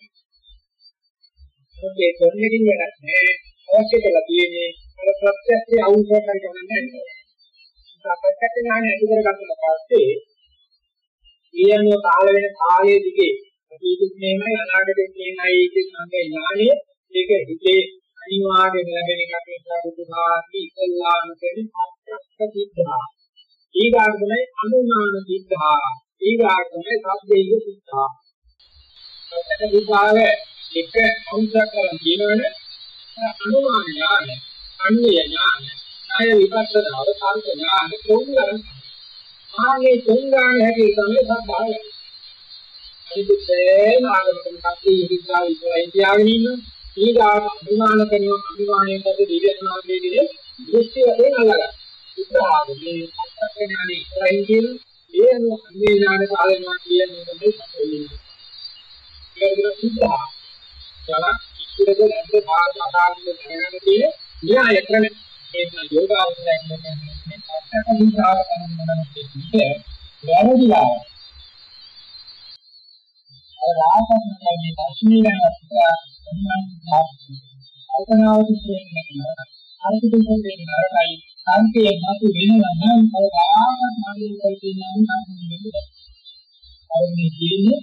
ඒකේ කොන්නකින් වැඩක් නෑ. අවශ්‍ය කරලා තියෙන්නේ අර ප්‍රත්‍යක්ෂයේ අනුසයක් හරි ගමන්නේ නෑ. ඒක ප්‍රත්‍යක්ෂ ඥානය ඇති කරගත්තට පස්සේ ඊයන්ව කාල වෙන කාලයේ දිගේ අතීතෙත් මෙහෙමයි අනාගතෙත් මෙහෙමයි කියන සංගේ ඥානය ඒක හිතේ අනිවාර්යයෙන් ලැබෙන එකක් නිසා බුදුහාමි ඉස්ලාම කියන්නේ අත්‍යක්ෂ සිද්ධා. ඊගාට තමයි අනුමාන සිද්ධා. ඊගාට තමයි සබ්දේය සිද්ධා. අත්‍යක්ෂ විභාග එක අංශයක් කරන් කියනවනේ අනුමාන ඥාන, අන්‍ය ඥාන, ණය විපස්සනා අවසාන ඥාන කොහොමද ආගේ තුන්ගාන හැටි තමයි සබ්බාය. අනිත් සෑම ආගමකම කප්පී ඉදිරියට විතරයි තියාගෙන ඉන්නවා. ඊගාට අභිමාන කරන අභිමානයෙන් පස්සේ දිව්‍යඥානයේදී දෘෂ්ටි වශයෙන් අල්ලගන්න. උදාහරණේ අත්‍යඥානෙ ඉස්සරහින් කියන ඒ අනුව අන්නේ ඥාන කාලේනවා කියන්නේ මේ සම්පූර්ණ. ඒක සුද්ධා. යන ඉස්සරද නැද්ද භාග අදාළව දැනගන්න තියෙන න්‍යාය ක්‍රම මේ යෝගාවචරයෙන් කියන්නේ අත්‍යඥාන සාධකම් මොනවද කියන්නේ වැරදිලා. අර රාසකන්නේ මේ දර්ශනීය ගැන කල්පනාව කියන්නේ අර්ථික දෙන්නේ නරකයි අන්තිම මතු වෙනවා නම් කවදාකවත් මාගේ කල්පනා නම් නෙමෙයි. අර මේ කියන්නේ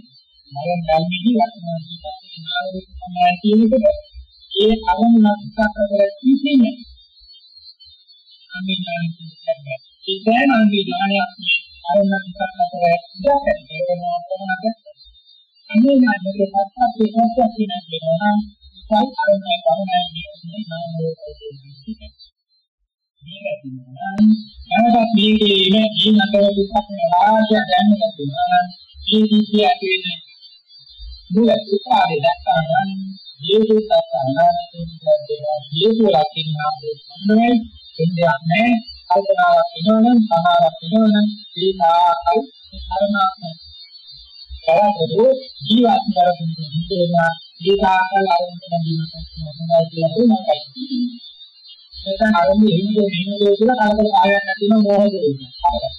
මරණ ධර්මයේ වර්තමාන ජීවිතයේ නාමයේ තමයි කියනකොට ඒ අරමුණක් කරලා ඉන්නේ. අමිනාන් කියන්නේ ඒ දැන අන්ති ඥානයක් අරමුණක් කරලා ඉඳලා කරනවා කොහොමද අනිවාර්යයෙන්ම සත්‍යයේ සත්‍ය කියන කියනවා ඉතින් අරමුණ පරණයි කියන්නේ නාම රූපයේ මේකත් මේකේ ඉන්නේ මේ නතර දුක්ඛ රාජ්‍ය දැනගෙන තියෙනවා මේ විදිහට ඇති වෙන මුල උපාදේ දක්වන හේතු දක්වන හේතු ලක්ෂණ මොනවයි එන්නේ නැහැ කල්පනාවක් වෙනවනම් සමාවක් වෙනවනම් ඒ තාකල් කර්මාත්මක කරකෝ ජීවත් කරගෙන ඉඳලා ඒකාකල් අරමුණ දීමක් තමයි කියලා දුන්නයි. නැත්නම් අරමුණ හිමිදෝ හිමිදෝ කියලා කලබල ආයක් නැතිව මොහොත දෙනවා.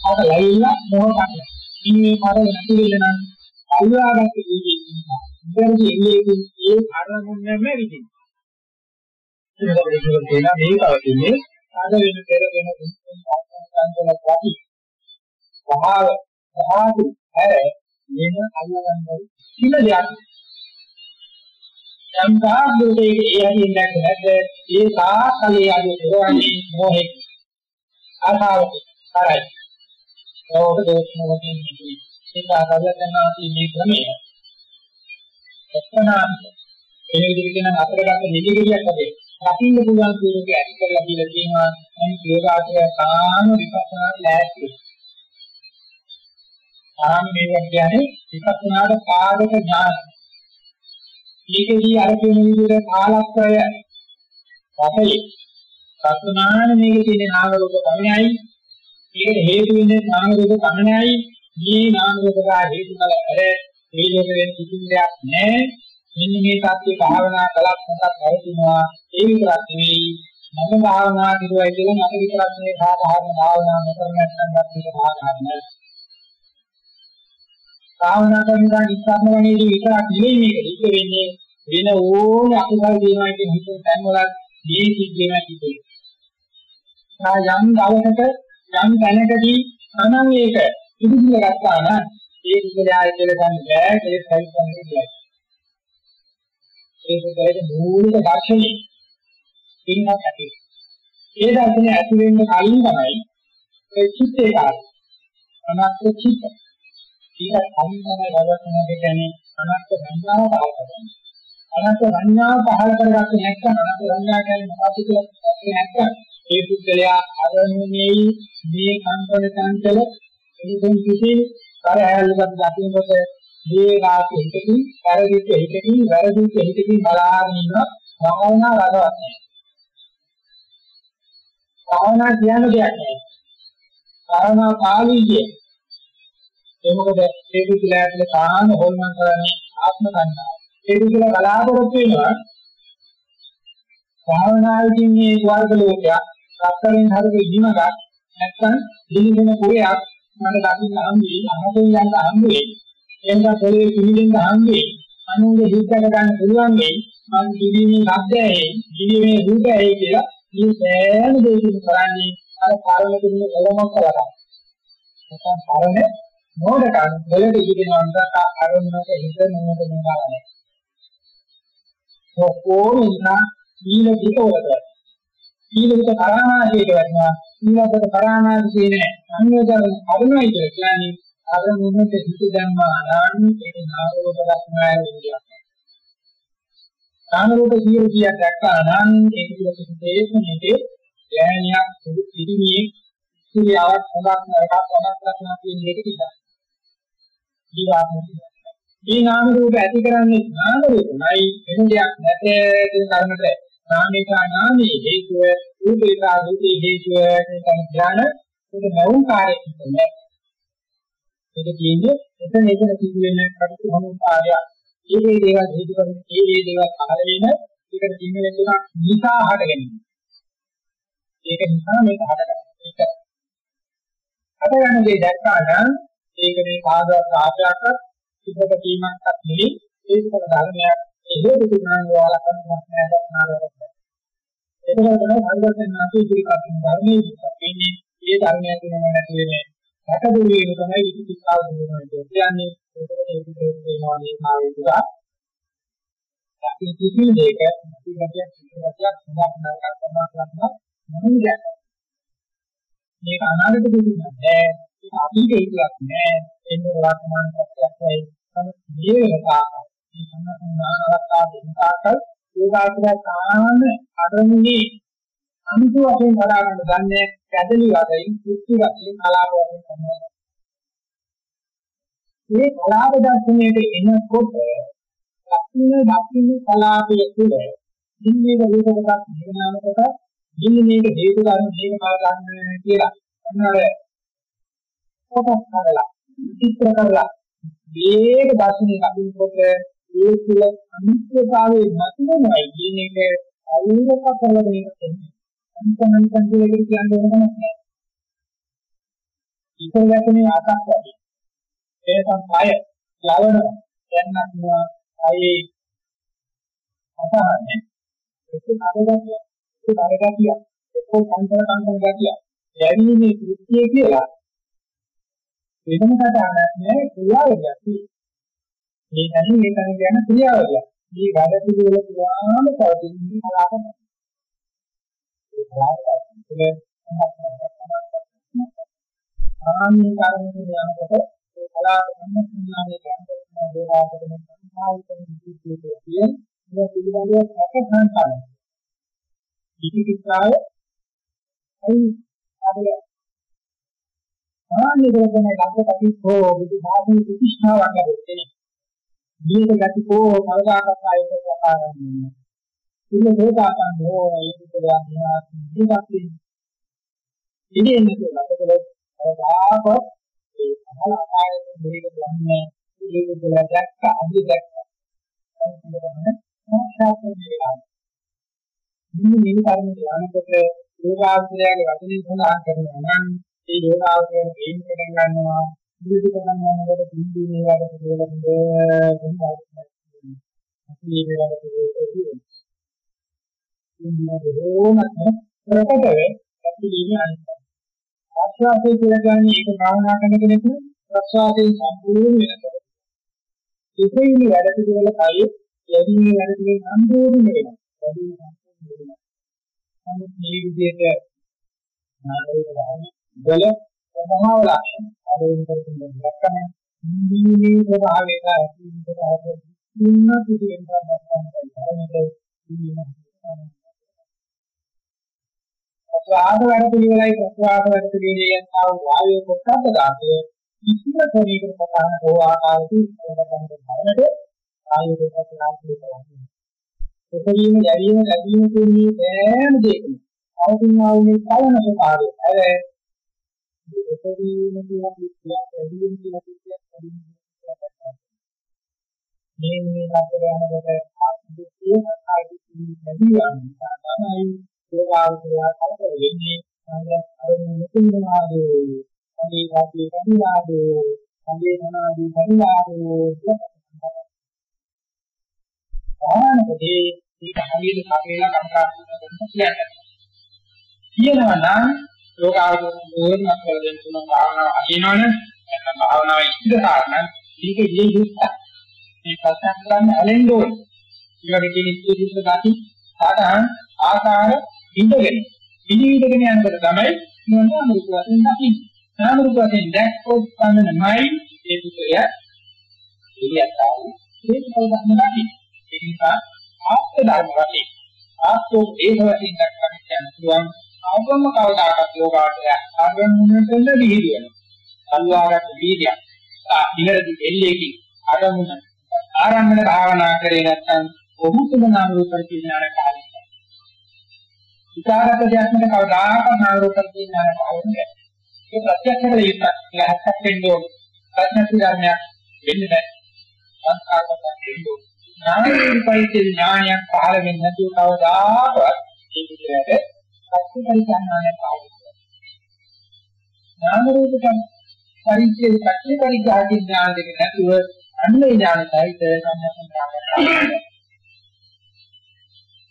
අර ලැබිලා මොහොතක්. ඉන්නේ මර නැති වෙල නම් අල්ලාගත්ත ජීවිතේ ඉන්නවා. ඉතින් එන්නේ ඒ අරමුණම විදිහ. ඒක කියන මේක අවදින්නේ අද වෙන පෙර වෙන සංකල්ප වලදී වහාව වහාතු හැර වෙන අල්ලගන්න කිල දෙයක්. යම්කා දුකේ ඒ හැටින් දැක්ක නැද්ද? ඒ සාකලේ අද දරවන්නේ මොහේ ආසාවට කරයි ඒක දෝෂණවකින් ඒක ආකාරයන්නා මේ ක්‍රමය. එක්කනම් ඒ විදිහට කියන අතරගත නිදිගියක් වගේ. දකින්න පුළුවන් කීයක ඇති කරලා කියලා කියනවා. මම යෝගාචරය සාම විපස්සනා ලෑස්ති. ආරම්භ මේක කියන්නේ විපස්සනාට පාදක ඥාන. මේකදී අර කියන විදිහට කාලස්ත්‍රය අපේ සත්‍යනාන මේකේ තියෙන නාම රූප කමනයි. ඒකට හේතු වෙන්නේ නාම රූප කමනයි. මේ නාම රූප කා හේතු කල ඇර මේ ලෝක වෙන කිසිම දෙයක් නැහැ. මෙන්න මේ සත්‍ය භාවනා කලක් මතක් කරතිනවා. ඒ විතරක් නෙවෙයි මම භාවනා කරුවයි කියලා මට විතරක් නෙවෙයි සාධාරණ භාවනා නොකරන නැත්නම් ගන්න භාවනා නෑ. භාවනා කරනවා නිස්සාරණ වනේදී විතරක් නෙවෙයි මේක හිත වෙන්නේ වෙන ඕන අකුසල දිනවා කියන හිතේ තැන්වල මේ සිද්ධියම හිතේ. සා යම් දවසක යම් තැනකදී අනන් ඒක ඉදිරියට ගත්තා නම් ඒ විදිහට කියලා ගන්න බෑ ඒක හරියන්නේ කියලා. ඒක දෙයට මූලික දර්ශනය ඉන්නක් ඇති. ඒ දර්ශනය ඇති වෙන්න කලින් තමයි ඒ චිත්තේ කාර්ය. අනත්ත චිත්ත ඒක කලින් තමයි වදස්නක කියන්නේ අනත්ත් සංඥාව පහළ කරගන්න. අනත්ත් සංඥාව පහළ කරගත්තේ නැත්නම් අනත්ත් සංඥා කියන්නේ මොකක්ද කියලා නැත්නම් ඒ පුද්ගලයා අරමුණේ මේ කම්පන චංචල ඉතින් කිසි කරහැල්ලක් දකින්නකොට මේ රාශි හිතකින්, පරිදිත් හිතකින්, වැරදිත් හිතකින් බලාගෙන ඉන්න භාවනා රසවත් නැහැ. භාවනා කියන දෙයක් නෑ. භාවනා පාළිය. ඒ මොකද ඒ පිළිලාට කාම හොල්මන් කරන්නේ ආත්ම සංඥාව. ඒ විදිහට බලාපොරොත්තු වෙනවා භාවනාවකින් මේ වර්ග ලෝකයක් සත්‍යයෙන් හරියට ඉදිමක නැත්තම් දිලිගෙන කුරයක් මට දකින්න හම්බෙයි අහතෙන් යන්න හම්බෙයි එන්ද පොළේ පිළිදෙන්න හම්බෙයි අනුන්ගේ හිතක ගන්න පුළුවන් වෙයි මම දිවිමේ ශබ්දයයි දිවිමේ රූපයයි කියලා මේ සෑම දෙයකින් කරන්නේ අර පරණ තුනේ එළමක් කරලා නැත්නම් පරණ නෝඩකම් වලට ඉගෙනනවා නම් අරමුණක හිත නෝඩ නෙමෙයි ඔක්කොම ඉන්න සීල පිට වලට සීල පිට කරානාදීට වෙනවා සීලකට කරානාදී කියන්නේ අන්‍යයන් අරුණයි කියලා කියන්නේ අර මොහොත හිත දැම්මා අනාන්නේ ඒක නාමරූප ලක්ෂණය විදියට. නාමරූප සියලු කියක් දැක්කා නම් ඒක පිළිබඳ දේශනෙදී ඥානියක් සුදු පිළිමියේ සිරියාවක් හොඳක් නරකක් හොඳක් ලක්ෂණ කියන එක කිව්වා. ඊවාපනේ මේ නාම රූප ඇති කරන්නේ නාම රූපයි වෙන දෙයක් නැතේ කියන කර්මත නාමිකා නාමී හේතුව රූපේකා රූපී හේතුව කියන ඥාන ඒක නැවුම් කාර්යයක් නෙමෙයි. ඒක කියන්නේ එතන එතන සිදු වෙන කටයුතු මොන කාර්යයක්. ඒ මේ දේවල් හේතු කරන ඒ මේ දේවල් පහළ වෙන ඒකට සිංහලෙන් කියන නිසා හට ගැනීම. ඒක නිසා මේක හටගන්නවා ඒක හටගන්න දේ දැක්කා නම් ඒක මේ කාදවත් ආශාවක් සිද්ධ කීමක්වත් නෙවෙයි ඒක ධර්මයක් එහෙම දුන්නා වල කරනවත් නෑ දක්නාලට. එතකොට තමයි සංගතනාති ඉදිරිපත් කරන ධර්මයේ ඉන්නේ ඒ ධර්මයක් වෙනව නැති වෙන්නේ. රටදුරු වීම තමයි විචිකිච්ඡාව දුන්නා කියන්නේ. ඒකේ ඒක වෙනවා මේ කාර්යය තුලා. අපි කිසි දෙයක පිළිගතියක් පිළිගතියක් සඳහන් කරලා සමාන මොනියක්. මේක අනාගත දෙයක් නෑ. ඒක අතීත එකක් නෑ. ඒක වර්තමාන සත්‍යයක් වෙයි. මේ වෙනකාක මේ සම්මාන අවස්ථාවේ වෙනකාක ඒකාග්‍රය සාන අරමුණේ අනුතු වශයෙන් කඩා ගන්න ගන්නේ කැදලි වශයෙන් කුච්චි වශයෙන් කලාව වශයෙන් තමයි. මේ කලාව දර්ශනයේ එනකොට දක්ෂින දක්ෂින කලාපයේ තුල දින්නේ රූපකයක් නිර්මාණකොට දින්නේ මේක හේතු ගන්න මේක බල ගන්න කියලා අන්නර කොටස් කරලා චිත්‍ර කරලා මේක දර්ශනය ලැබෙනකොට ඒ තුල අනිත්‍යතාවයේ නැතිවෙනවයි කියන එක අවුලක කරලා දෙන්න තියෙනවා. අනිත්‍යමනිකන් කියලා කියන්නේ මොකක්ද නැහැ. ඉතින් අතක් වගේ. ඒ තමයි යවන දැන් නැත්නම් අයේ අතහන්නේ ඒක අරගතිය ඒක අරගතිය ඒක සංකල්ප සංකල්ප ගතිය. දැනීමේ කෘත්‍යය කියලා වෙනම කතාවක් නෑ ක්‍රියාවලියක් මේ තනින් මේ තනින් යන ක්‍රියාවලියක් මේ වැඩ පිළිවෙල පුරාම පවතින කලාවක් ඒ කලාවක් තුළ ආන්නේ කාරණේ යනකොට ඒ කලාව සම්පූර්ණාවේ ගන්න දේවාපදන සංස්කාරික නිදීකේ කියන ඒ පිළිබඳව සැකසන් කරනවා. ඉතිකිස්සාව අයි අර සාමාන්‍ය දෙයක්ම ලක්ෂපති හෝ බුදු සාසන ප්‍රතිෂ්ඨාවක් ලැබෙන්නේ. දීක ගති හෝ කවදාකවත් ආයෙත් කතා කරන්නේ. ඉතින් මේකයන් හෝ ඒක කියලා දීපක්ති. ඉතින් මේක ලක්ෂකල කවදාකවත් ඒ සහල ආයෙත් දෙයක යන්නේ ඒක කියලා දැක්ක අදි දැක්ක. මේ මේ කර්මයේ අනුකොට යෝගාවචරයේ වචනේ සඳහන් කරනවා නම් ඒ යෝගාවචරයෙන් ගේම් පටන් ගන්නවා ඉදිරි පටන් ගන්නකොට පින්දි මේ වැඩ පිළිවෙලකට අපි මේ වැඩ පිළිවෙලට ඉන්දියාවේ ප්‍රකටව ඇතිවීම අනිත් ආශ්වාසය කියලා කියන්නේ ඒක භාවනා කරන කෙනෙක් ප්‍රශ්වාසයෙන් සම්පූර්ණ වෙනකොට ඉතින් වැඩ පිළිවෙල කයි යදීමේ වැඩ පිළිවෙල සම්පූර්ණ වෙනවා යදීම සම්පූර්ණ වෙනවා නමුත් මේ විදිහට නාමයේ වල ස්වභාව ලක්ෂණ ආරෝපණය කරන දැක්කම නිදීනේ ස්වභාවයට ඇතිවෙන කාර්යය දුන්න පිටින් ගන්න කරන්නේ ප්‍රස්වාද වැඩ පිළිවෙලයි ප්‍රස්වාද වැඩ පිළිවෙලේ යන වායු කොටස දාතය කිසිම ක්‍රමයකට ප්‍රකාශන හෝ ආකාරයකින් ඒකට කරනට ආයුධ ප්‍රතිලාභය කරන්නේ. එතරීම යැවීම ලැබීම කියන්නේ සෑම දෙයක්ම අවදිනා වූ කලන ස්වභාවය. අර එතරීම කියන කිසියක් ලැබීම කියන කිසියක් මේ මේ ලක්ෂණ යනකොට ආත්මිකයේ ආයිති ලැබී යනවා. තමයි යෝගාවචරය කලබල වෙන්නේ. අර මුතුන්නාදෝ මගේ වාසිය කැඩිලාදෝ මගේ සමාධිය කැඩිලාදෝ සාමාන්‍යදී මේක හරියට කපේලා කම්කාරකම් කියන්නේ. කියනවා නම් යෝගාවචරය කරන දෙන්න තුන භාවනාව අදිනවනේ නැත්නම් භාවනාව ඉස්සර කාරණා මේක ඉන්නේ යුක්තයි. මේ ප්‍රශ්න කරන්න ඇලෙන්න ඕනේ. ඊළඟ තියෙන ඉස්තිරිස්ස ගති සාධාරණ ආකාර ඉඳගෙන ඉදිවිදගෙන යනකොට තමයි මොන අමුතු වශයෙන් දකින්නේ. නාමරූප වශයෙන් දැක්කොත් පමණයි ඒ පුත්‍රය ඉලියට ආවේ ඒක පොඩ්ඩක් දකින්න. ඒ නිසා ආත්ම ධර්ම වශයෙන් ආත්මෝ දේහ වශයෙන් දක්වන්න කියන්න පුළුවන් අවම කවදාකවත් යෝගාවචරය අරමුණට විහිදුවන. සල්වාගත් වීර්යය. ඉහළදී එල්ලේකින් අරමුණ ආරම්භන භාවනා කරේ නැත්නම් ඔහු තුන නාම රූප පරිඥාන කාලය. විචාරක දෙයක්කට කවදාකවත් නාම රූප පරිඥාන කාලය නෑ. ඒ ප්‍රත්‍යක්ෂ කළ යුතුයි. ඒක හත්ක් වෙන්න ඕනේ. ප්‍රඥා ධර්මයක් වෙන්නේ නැහැ. සංස්කාරයක් වෙන්න ඕනේ. නාම රූප පරිඥානයක් පහළ වෙන්නේ නැතුව කවදාකවත් මේ විදිහට සත්‍ය පරිඥානයක් පහළ වෙන්නේ නාම රූප පරිච්ඡේද සත්‍ය පරිඥාන ඥාන දෙක නැතුව අන්නේ ඥාන සහිත සම්මතන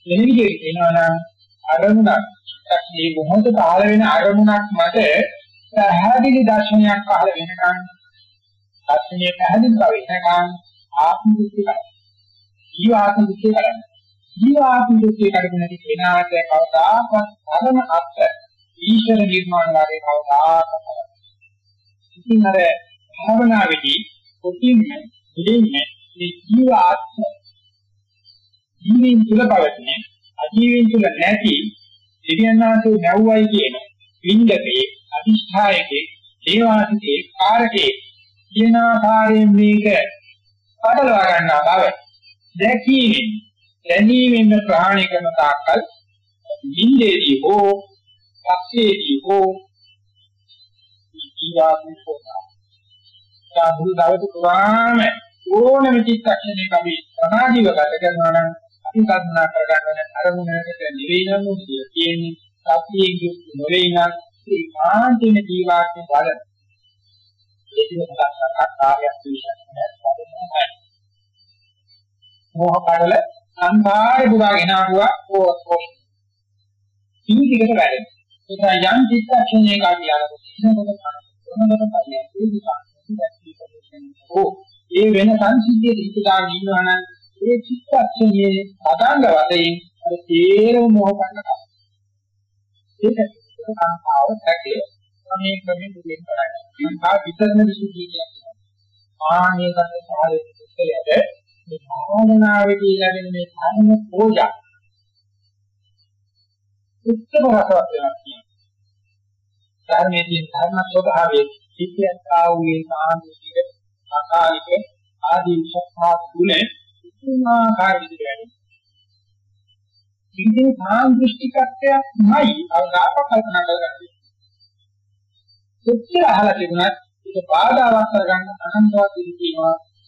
මෙන්න විදිහට කියනවා නම් අරමුණක් මේ මොහොත පහළ වෙන අරමුණක් මත පැහැදිලි දර්ශනයක් පහළ වෙනකන් දර්ශනය පැහැදිලි බව වෙනකන් ආත්ම දෘෂ්ටිය ජීව ආත්ම දෘෂ්ටිය කරන්නේ ජීව ආත්ම දෘෂ්ටිය කරගෙන නැති කෙනාට කවදාකවත් අරම අත් ඊශ්වර නිර්මාණ වාගේ කවදාකවත් ඉතින් අර භාවනාවේදී කොටින්ම දෙන්නේ මේ ජීව ආත්ම ජීවීන් තුල පවතින අජීවීන් තුල නැති දෙවියන්වහන්සේ නැවුවයි කියන වින්දකේ අදිෂ්ඨායකේ දේවාසිතේ කාරකේ කියන ආකාරයෙන් මේක පටලවා ගන්නා බව දැකීමෙන් දැනීමෙන් ප්‍රහාණය කරන තාක්කල් නින්දේදී හෝ සක්සේදී හෝ ජීවාත්මක හොතා. සාධු දවස පුරාම ඕනම චිත්තක්ෂණයක අපි සමාධිව ගත කරනවා නම් අපි කල්පනා කරගන්න අරමුණකට නිවේදන මුදිය කියන්නේ සත්‍යයෙන් යුක්ත නොවේ නම් ඒ කාන්තින ජීවාත්ම බල ඒකේ සත්‍යාවක් විශ්වාසයක් මොහ කඩල සංකාරේ පුරාගෙන ආවා ඕ ඉනිදිකට වැඩෙන. ඒක යම් චිත්තක්ෂණයක අපි යනකොට මොනකට ඕ ඒ වෙන සංසිද්ධියේ ඉස්සරහට ඉන්නවා නම් ඒ චිත්තක්ෂණයේ අදාංග වශයෙන් අර තේරම මොහ කරනවා. ඒක සංඛාව හැකේ මේ ක්‍රමෙන් දෙන්න කරන්නේ. සංඛා විතරන විසුද්ධිය කියන්නේ. ආනේ ගත සාරේ ඉස්සෙල්ලද මේ භාවනාවේදී ලැබෙන මේ ධර්ම පෝජා උත්තර රසවත් වෙනවා කියන්නේ. ධර්මයේ ධර්ම ස්වභාවයේ සිත්‍යස්ථා වූ සාන්තික අකාලික ආදී සත්‍යා ගුණ ඉක්මාකාර විදිහට වැඩි. ඉතින් සාන්දෘෂ්ටිකත්වයක්මයි අවදාප කල්පනා කරගන්නේ. සත්‍ය අහලා තිබුණත් ඒක බාධාවක් කරගන්න අනන්තවත් විදිහ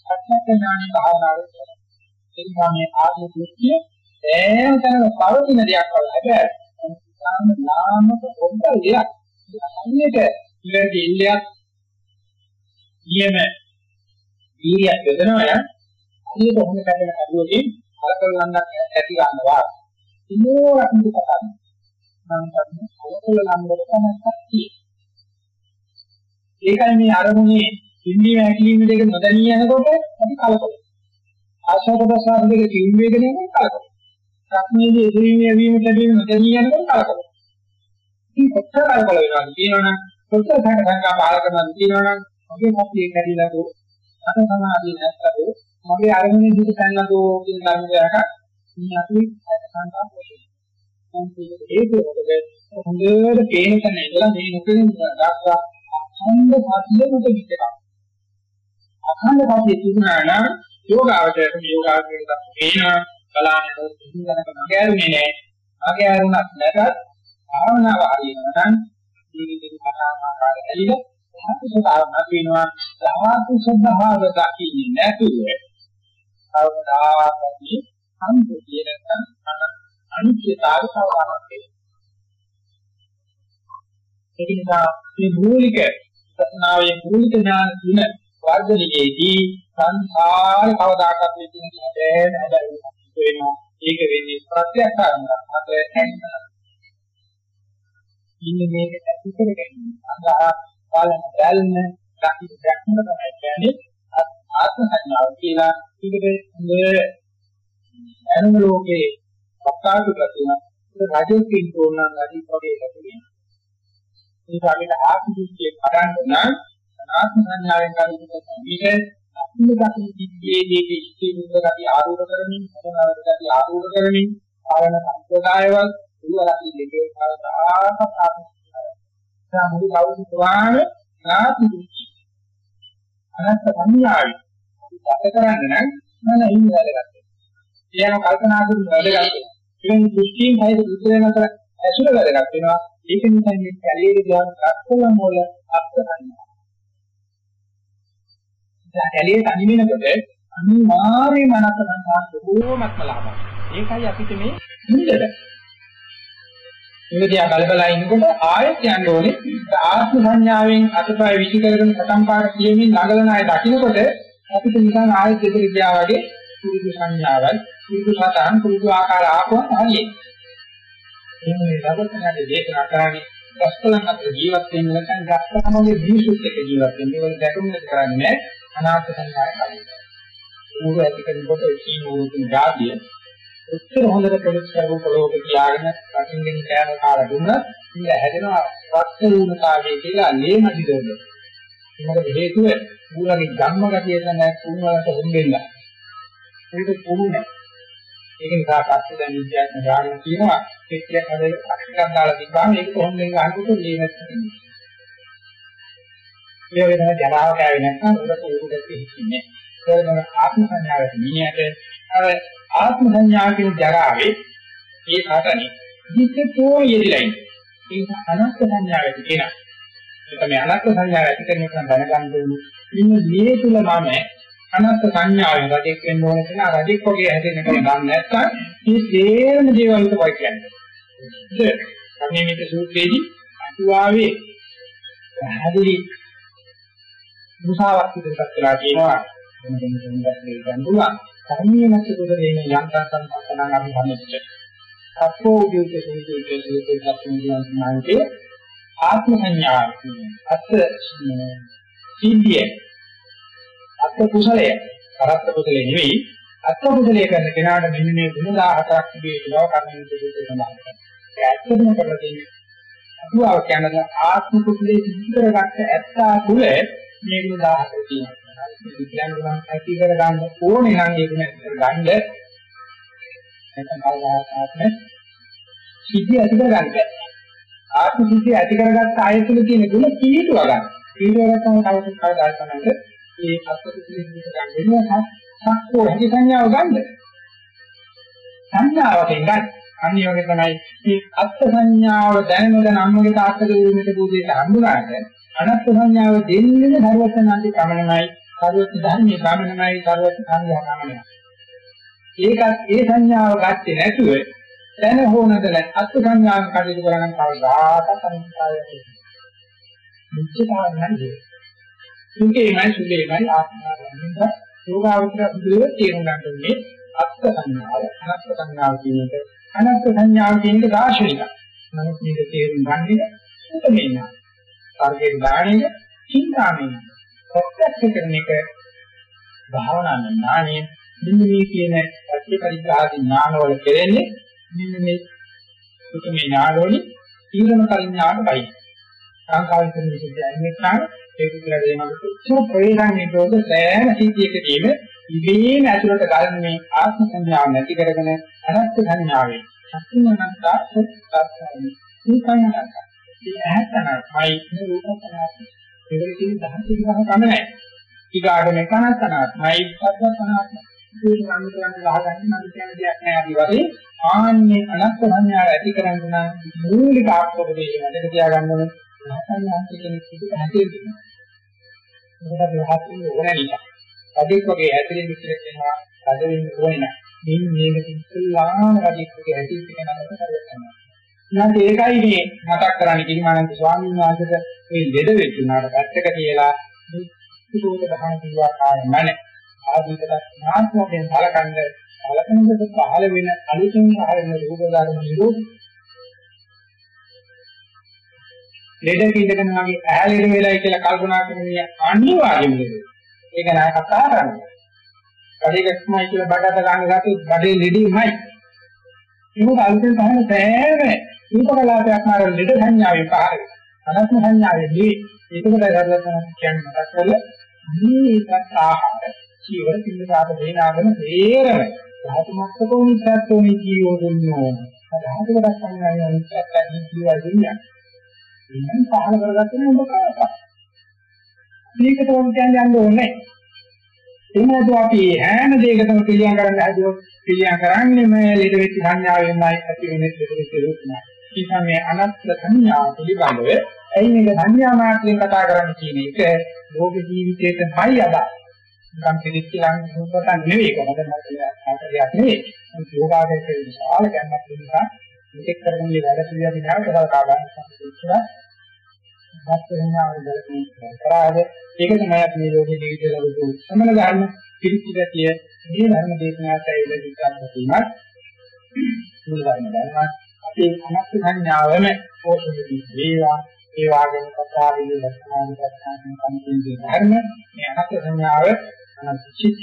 කියනවා සත්‍ය ඥානයේ භාවනාවේ කරනවා. ඒ නිසා මේ ආත්ම දෘෂ්ටිය සෑම තැනක පවතින දෙයක් වල හැබැයි සාම නාමක පොඩ්ඩක් දෙයක්. හරියට ඉලෙදී ඉල්ලයක් නියම වීර්යයක් යොදනවා නම් හරියට ඔහොම කරගෙන අදුවකින් කලකල ලන්දක් ඇති ගන්නවා. ඉන්නෝරක් නිකන් කතා. මම කියන්නේ කලකල ලන්දක තමයි ඒකයි මේ අරමුණේ ඉන්දීම හැකිලිම දෙක නොදැනී යනකොට අපි කලකොල. ආශාද ප්‍රසාර දෙක කිව් වේගන යනකොට කලකොල. සක්මේදී එදිරිම යවීම ලැබීම නොදැනී යනකොට කලකොල. ඉතින් කොච්චර කලකොල වෙනවද කියනවනම් කොච්චර සංක සංකා පාල කරනවද කියනවනම් මගේ මොකක්ද කැඩිලා දෝ අත සමාධිය නැත්තද මගේ අරමුණේ හිත තැන්නදෝ කියන ධර්මයක මේ අපි සංකා පොෂේ. ඒක මොකද හොඳට පේන තැන ඉඳලා මේ නොකෙන දක්වා අඛණ්ඩ සතිය මුද විතරක්. අඛණ්ඩ සතිය තිබුණා නම් යෝගාවචරයට යෝගාවචරයට පේනවා බලාගෙන ඉඳනක මගෑරුනේ නෑ. මගෑරුණත් නැතත් භාවනාව හරියනවා නම් ජීවිතේ කතාව ආකාරය ඇලිලා ධාතු ස්වභාවයක් වෙනවා. ධාතු ස්වභාව දකින්නේ නැතුව කවදාකවත් සම්පූර්ණ නැත්නම් අනිත්‍යතාවය සවදාවක් වෙනවා. ඒ නිසා මේ මූලික ප්‍රශ්නාවේ මූලික ඥාන තුන වර්ධනයේදී සංසාර කවදාකවත් වෙන්නේ නැහැ නේද වෙනවා. ඒක වෙන්නේ ප්‍රත්‍යක්ෂාරමක්. මත ඇන්න. ඉන්නේ මේක ඇති කර ගැනීම. අඳහා බලන දැල්ම දකින්න දැක්ම තමයි කියන්නේ ආත්ම සංඥාව කියලා. ඒකද අනුම ලෝකේ වක්කාතු ප්‍රතිම රජකින් තෝරන රජි වගේ ලැබෙනවා. මේ වගේ ආත්ම දෘෂ්ටිය කඩන්න නම් ආත්ම සංඥාවෙන් කලින් මේක අත්ම දකින්න දිත්තේ මේක ඉස්තිනුද ගති ආරෝධ කරමින් මොනවාද ගති ආරෝධ කරමින් ආරණ සම්ප්‍රදායවල උලලකි දෙකේ කවදාක ආත්ම සාමුදු කවුරු පුරාණ ආත්ම දෘෂ්ටි අනත්ත සංඥාවයි ගත කරන්න නම් මම ඉන්නේ වැඩගත්. එයම කල්පනා කරන වැඩගත්. ඉතින් දෘෂ්ටියෙන් හයිද උත්තරේ නැතර ඇසුර වැඩගත් වෙනවා. ඒක නිසා මේ කැලේ ගියාම කක්කලම වල අත්දැකීම. දැන් කැලේ තනි වෙනකොට අනිවාර්යයෙන්ම මනස සංසාර බොහෝමත්ම ලාභයි. ඒකයි අපිට මේ මුදල. ඉන්දියා බලබලා ඉන්නකොට ආයෙත් යන්න ඕනේ ආත්ම සංඥාවෙන් අතපය විසි කරගෙන පටන් පාර කියමින් ළඟලන අය දකින්නකොට අපිට නිකන් ආයෙත් දෙතර ගියා වගේ පුරුදු සංඥාවල් පුරුදු සතන් පුරුදු ආකාර ආපුවම හරියට. එහෙනම් රබතනගේ දේශනා කරන්නේ ගස්කලන් අතර ජීවත් වෙන්න නැත්නම් ගස්කලමගේ දීසුත් එක්ක ජීවත් වෙන්න. ඒක දැකුම් කරන්නේ අනාත්ම සංඥාය කලින්. ඌර ඇති කරනකොට සීන වූ જાතිය උත්තර හොඳට පොලිස් කරුව පොළොවක තියාගෙන රකින්ගෙන කෑම කාලා දුන්නා. ඉතින් හැදෙනවා රක්ත වුණතාවය කියලා ලේමදි දොඩ. මොකද හේතුව ඌරගේ ධම්ම ගතිය තමයි කුණවලට හොම්බෙන්න. ඒක කුණුනේ. ඒක නිසා පස්සේ දැන් විද්‍යාත්මක ගාන කියනවා පිටියක් හදලා අක්ෂරයක් දාලා තිබ්බාම ඒක හොම්බෙන් ගන්නකොට ලේමදි. මේ වෙන ජරාව කෑවේ නැත්නම් උඩට උඩට හිටින්නේ. ඒක නම් ආත්ම සංඥාවට මිනිහට අර ආත්ම සංඥාව කියන ජරාවේ ඒ කාටනේ විසිතෝ යෙදිලා ඉන්නේ. ඒක අනත්ත් සංඥාවට කියනවා. ඒක මේ අනත්ත් සංඥාව ඇති කරන එක දැනගන්න ඕනේ. ඉන්න මේ තුල මම අනත්ත් සංඥාවෙන් රජෙක් වෙන්න ඕන කියලා රජෙක් වගේ හැදෙන්න කෙනෙක් ගන්න නැත්නම් මේ සේරම දේවල් උඩ පයි කියන්නේ. ඒක කර්ණීමිත සූත්‍රයේදී අතුවාවේ පැහැදිලි මුසාවක් ඉදිරිපත් කළා කියනවා වෙන කෙනෙක් දෙයක් ගන්නවා කර්මීය නැති කොට දෙන යන්තම් සම්පන්නන් අපි හමුච්ච සත්‍යෝ උද්‍යෝග සූත්‍රයේ සූත්‍රයේ දක්වන්නේ ආත්ම සංඥා අත් සීතිය අත් කුසලය. කරත්ත කුසලය නෙවෙයි. අත් කුසලය කරන කෙනාට මෙන්න මේ ගුණ 17ක් තිබේ කියලා කර්මීය සූත්‍රයේ සඳහන් කරනවා. ඒ ඇත්තම කරලා තියෙන්නේ අතුවාව කියන්නේ ආත්ම කුසලයේ සිද්ධ කරගත්ත ඇත්තා තුළ මේ ගුණ 17 තියෙනවා. විද්‍යාව ගුණ ඇති කර ගන්න ඕනේ නම් ඒක නැති කර ගන්න නැත්නම් කවදාහක්ම සිද්ධිය ඇති කර ගන්න බැහැ. ආත්ම සිද්ධිය ඇති කරගත්ත ආයතන තියෙන ගුණ පිළිතුව ගන්න. පිළිතුව ගත්තම කවුරුත් කවදාවත් නැහැ. ඒ අත්පොතේ ගන්න වෙනවා සක්කෝ හැකි සංඥාව ගන්න. සංඥාවකින් ගන්න. අනිත් වගේ තමයි මේ අත්ත් සංඥාව දැනනද නම්මගේ තාත්තගේ වීමට පූජේට හඳුනාගන්න. අනත්ත් සංඥාව දෙන්නේ ධර්මතනන්ති පමණයි සර්වත් ධර්මයේ පමණයි සර්වත් සංඥා පමණයි. ඒකත් ඒ සංඥාව ගත්තේ නැතුව දැන හොනද නැත් අත් සංඥාව කටයුතු කරගන්න කවදාකවත් අනිත්‍යය මුච්චතාව නැහැ සුඛේමයි සුඛේමයි ආත්මාවෙන්ද යෝගාවචර බුදුවේ තේරුම් ගන්න ඕනේ අත් සංඥාව අනත් සංඥාව කියන එක. අනත් සංඥාව කියන එක දාර්ශනික නමුත් මේක තේරුම් ගන්න එක සුඛමේනා. වර්ගයෙන් දාන එක චින්තාමය ප්‍රත්‍යක්ෂ කරන එක භාවනා ඥානය මෙන්න මේ කියන ප්‍රතිපරිග්‍රහදී ඥානවල කෙරෙන්නේ මෙන්න මේ සුතමේ ඥානවලින් ඊළම කල්ඥාන වයි සංකාරික විශේෂයෙන් ඥාන ඒක කියලා දෙනකොට සු ප්‍රේරණේ දෝද සෑම සිද්ධියකදීම ඉබේම ඇතුළට ගලන මේ ආත්ම සංඥාව නැති කරගෙන අනත්ත් සංඥාවේ සත්‍යමනත්තා සත්‍යයි මේ කයනක් මේ ඇහැතනයි මේ රූපතනයි ඒකේ තියෙන දහස් විගහ තමයි. ඊගාට මේ කනත් අනාත්මයි, සද්දත් අනාත්මයි. ඒක නම් කරන්නේ ගහගන්නේ නම් කියන දෙයක් නෑ අදි වශයෙන් ආන්නේ අනත්ත් සංඥාව ඇති කරගන්න නම් මූලික ආත්මෝපදේශ මතක තියාගන්න ඕනේ. රහතන් කෙනෙක් විදිහට හැදෙන්න. මොකද රහතන් ඕන නිසා. අදික් වගේ ඇතුලේ විස්තර කරනවා, අද වෙන්න ඕනේ නෑ. මේ මේක ඉස්සල්ලාම අදික් වගේ ඇතුලේ කරනකොට කරගන්නවා. ඊට ඒකයි මේ මතක් කරන්නේ කිරිමානන්ද ස්වාමීන් වහන්සේට මේ ලෙඩ වෙච්ච උනාට පැත්තක තියලා මේ සුසුක දහන කිව්වා කාරණා නැහැ. ආදීකට නාස්වයෙන් බලකන්ද බලකන්ද පහළ වෙන අලුතින් පහළ වෙන රූප ධර්ම නිරෝධ ලෙඩක ඉඳගෙන වගේ ඈලෙඩ වෙලයි කියලා කල්පනා කරන්නේ අනිවාර්යයෙන්ම ඒක නෑ කතා කරන්නේ. කඩේකක්මයි කියලා බඩට ගන්න ගත්තොත් බඩේ ලෙඩීමයි. ඒක අලුතෙන් පහළ සෑම රූපකලාපයක්ම අර ලෙඩ සංඥාවෙන් පහළ වෙනවා. අනත්ම සංඥාවේදී ඒකකට කරලා කියන්නේ මතක් කරලා මේකත් ආහාර. ජීවන පිළිකාට දේනාගෙන තේරම ධාතුමත්කෝ නිසත්ෝනි ජීවෝ දුන්නෝ. ධාතුකට සංඥාවේ අනිත්‍යයෙන් ජීවය දුන්නා ඉතින් පහල කරගත්තේ ඔබ කරපා මේකට ඕන කියන්නේ යන්න ඕනේ එන්නද අපි හැම දෙයකටම පිළියම් කරන්න හදුවොත් පිළියම් කරන්නේ මේ ලෙඩ වෙච්ච සංඥාවෙන්මයි ඇති වෙන්නේ ලෙඩ වෙච්ච රූපමයි ඉතින් මේ අනත්ත් සංඥා පිළිබඳව ඇයි මේක සංඥා මාත්‍රයෙන් කතා කරන්න කියන එක ලෝක ජීවිතේටමයි අදාළ නිකන් කෙනෙක් කියලා දුන්නට නෙවෙයි කොහොමද මතයක් නෙවෙයි යෝගාවචරයේ විශාල ගැම්මක් නිසා මේක කරගෙන මේ වැඩ පිළිවෙල දිහා කතා කරගන්න සම්පූර්ණ වෙනවා කරාද ඒක තමයි අපි මේ ලෝකේ ජීවිතය ලැබුණු සමන ධර්ම පිළිපිටිය මේ ධර්ම දේශනාවයි ලැබිච්ච වීමත් මුල් ධර්ම ධර්ම අපේ අනත් සංඥාවම පෝෂණය වේවා. ඒ වාගේම කතා විදිහට ලක්ෂණ දක්වන කම්පින් ධර්ම. මේ අනත් සංඥාව චිත්ත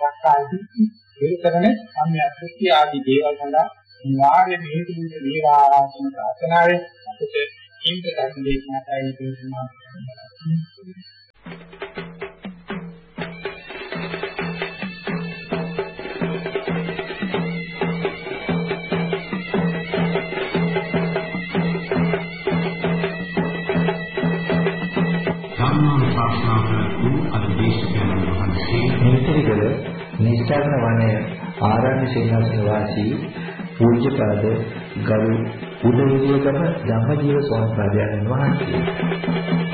සක්කාය දිට්ඨි විතරන සම්‍යක්ෂ්‍ය ආදී දේවල් සඳහා වාගේ හේතු මුද වේවා කියන ප්‍රාර්ථනාවෙන් අපිට ඉන්ද ධර්ම දේශනාවයි දේශනා ධර්මානුශාසනා මේතරිගල නිස්සාරණ වනය ආරණ්‍ය සේනාසන වාසී පූජ්‍යපාද ගරු උදේවියගම ධම්මජීව ස්වාමීන් වහන්සේ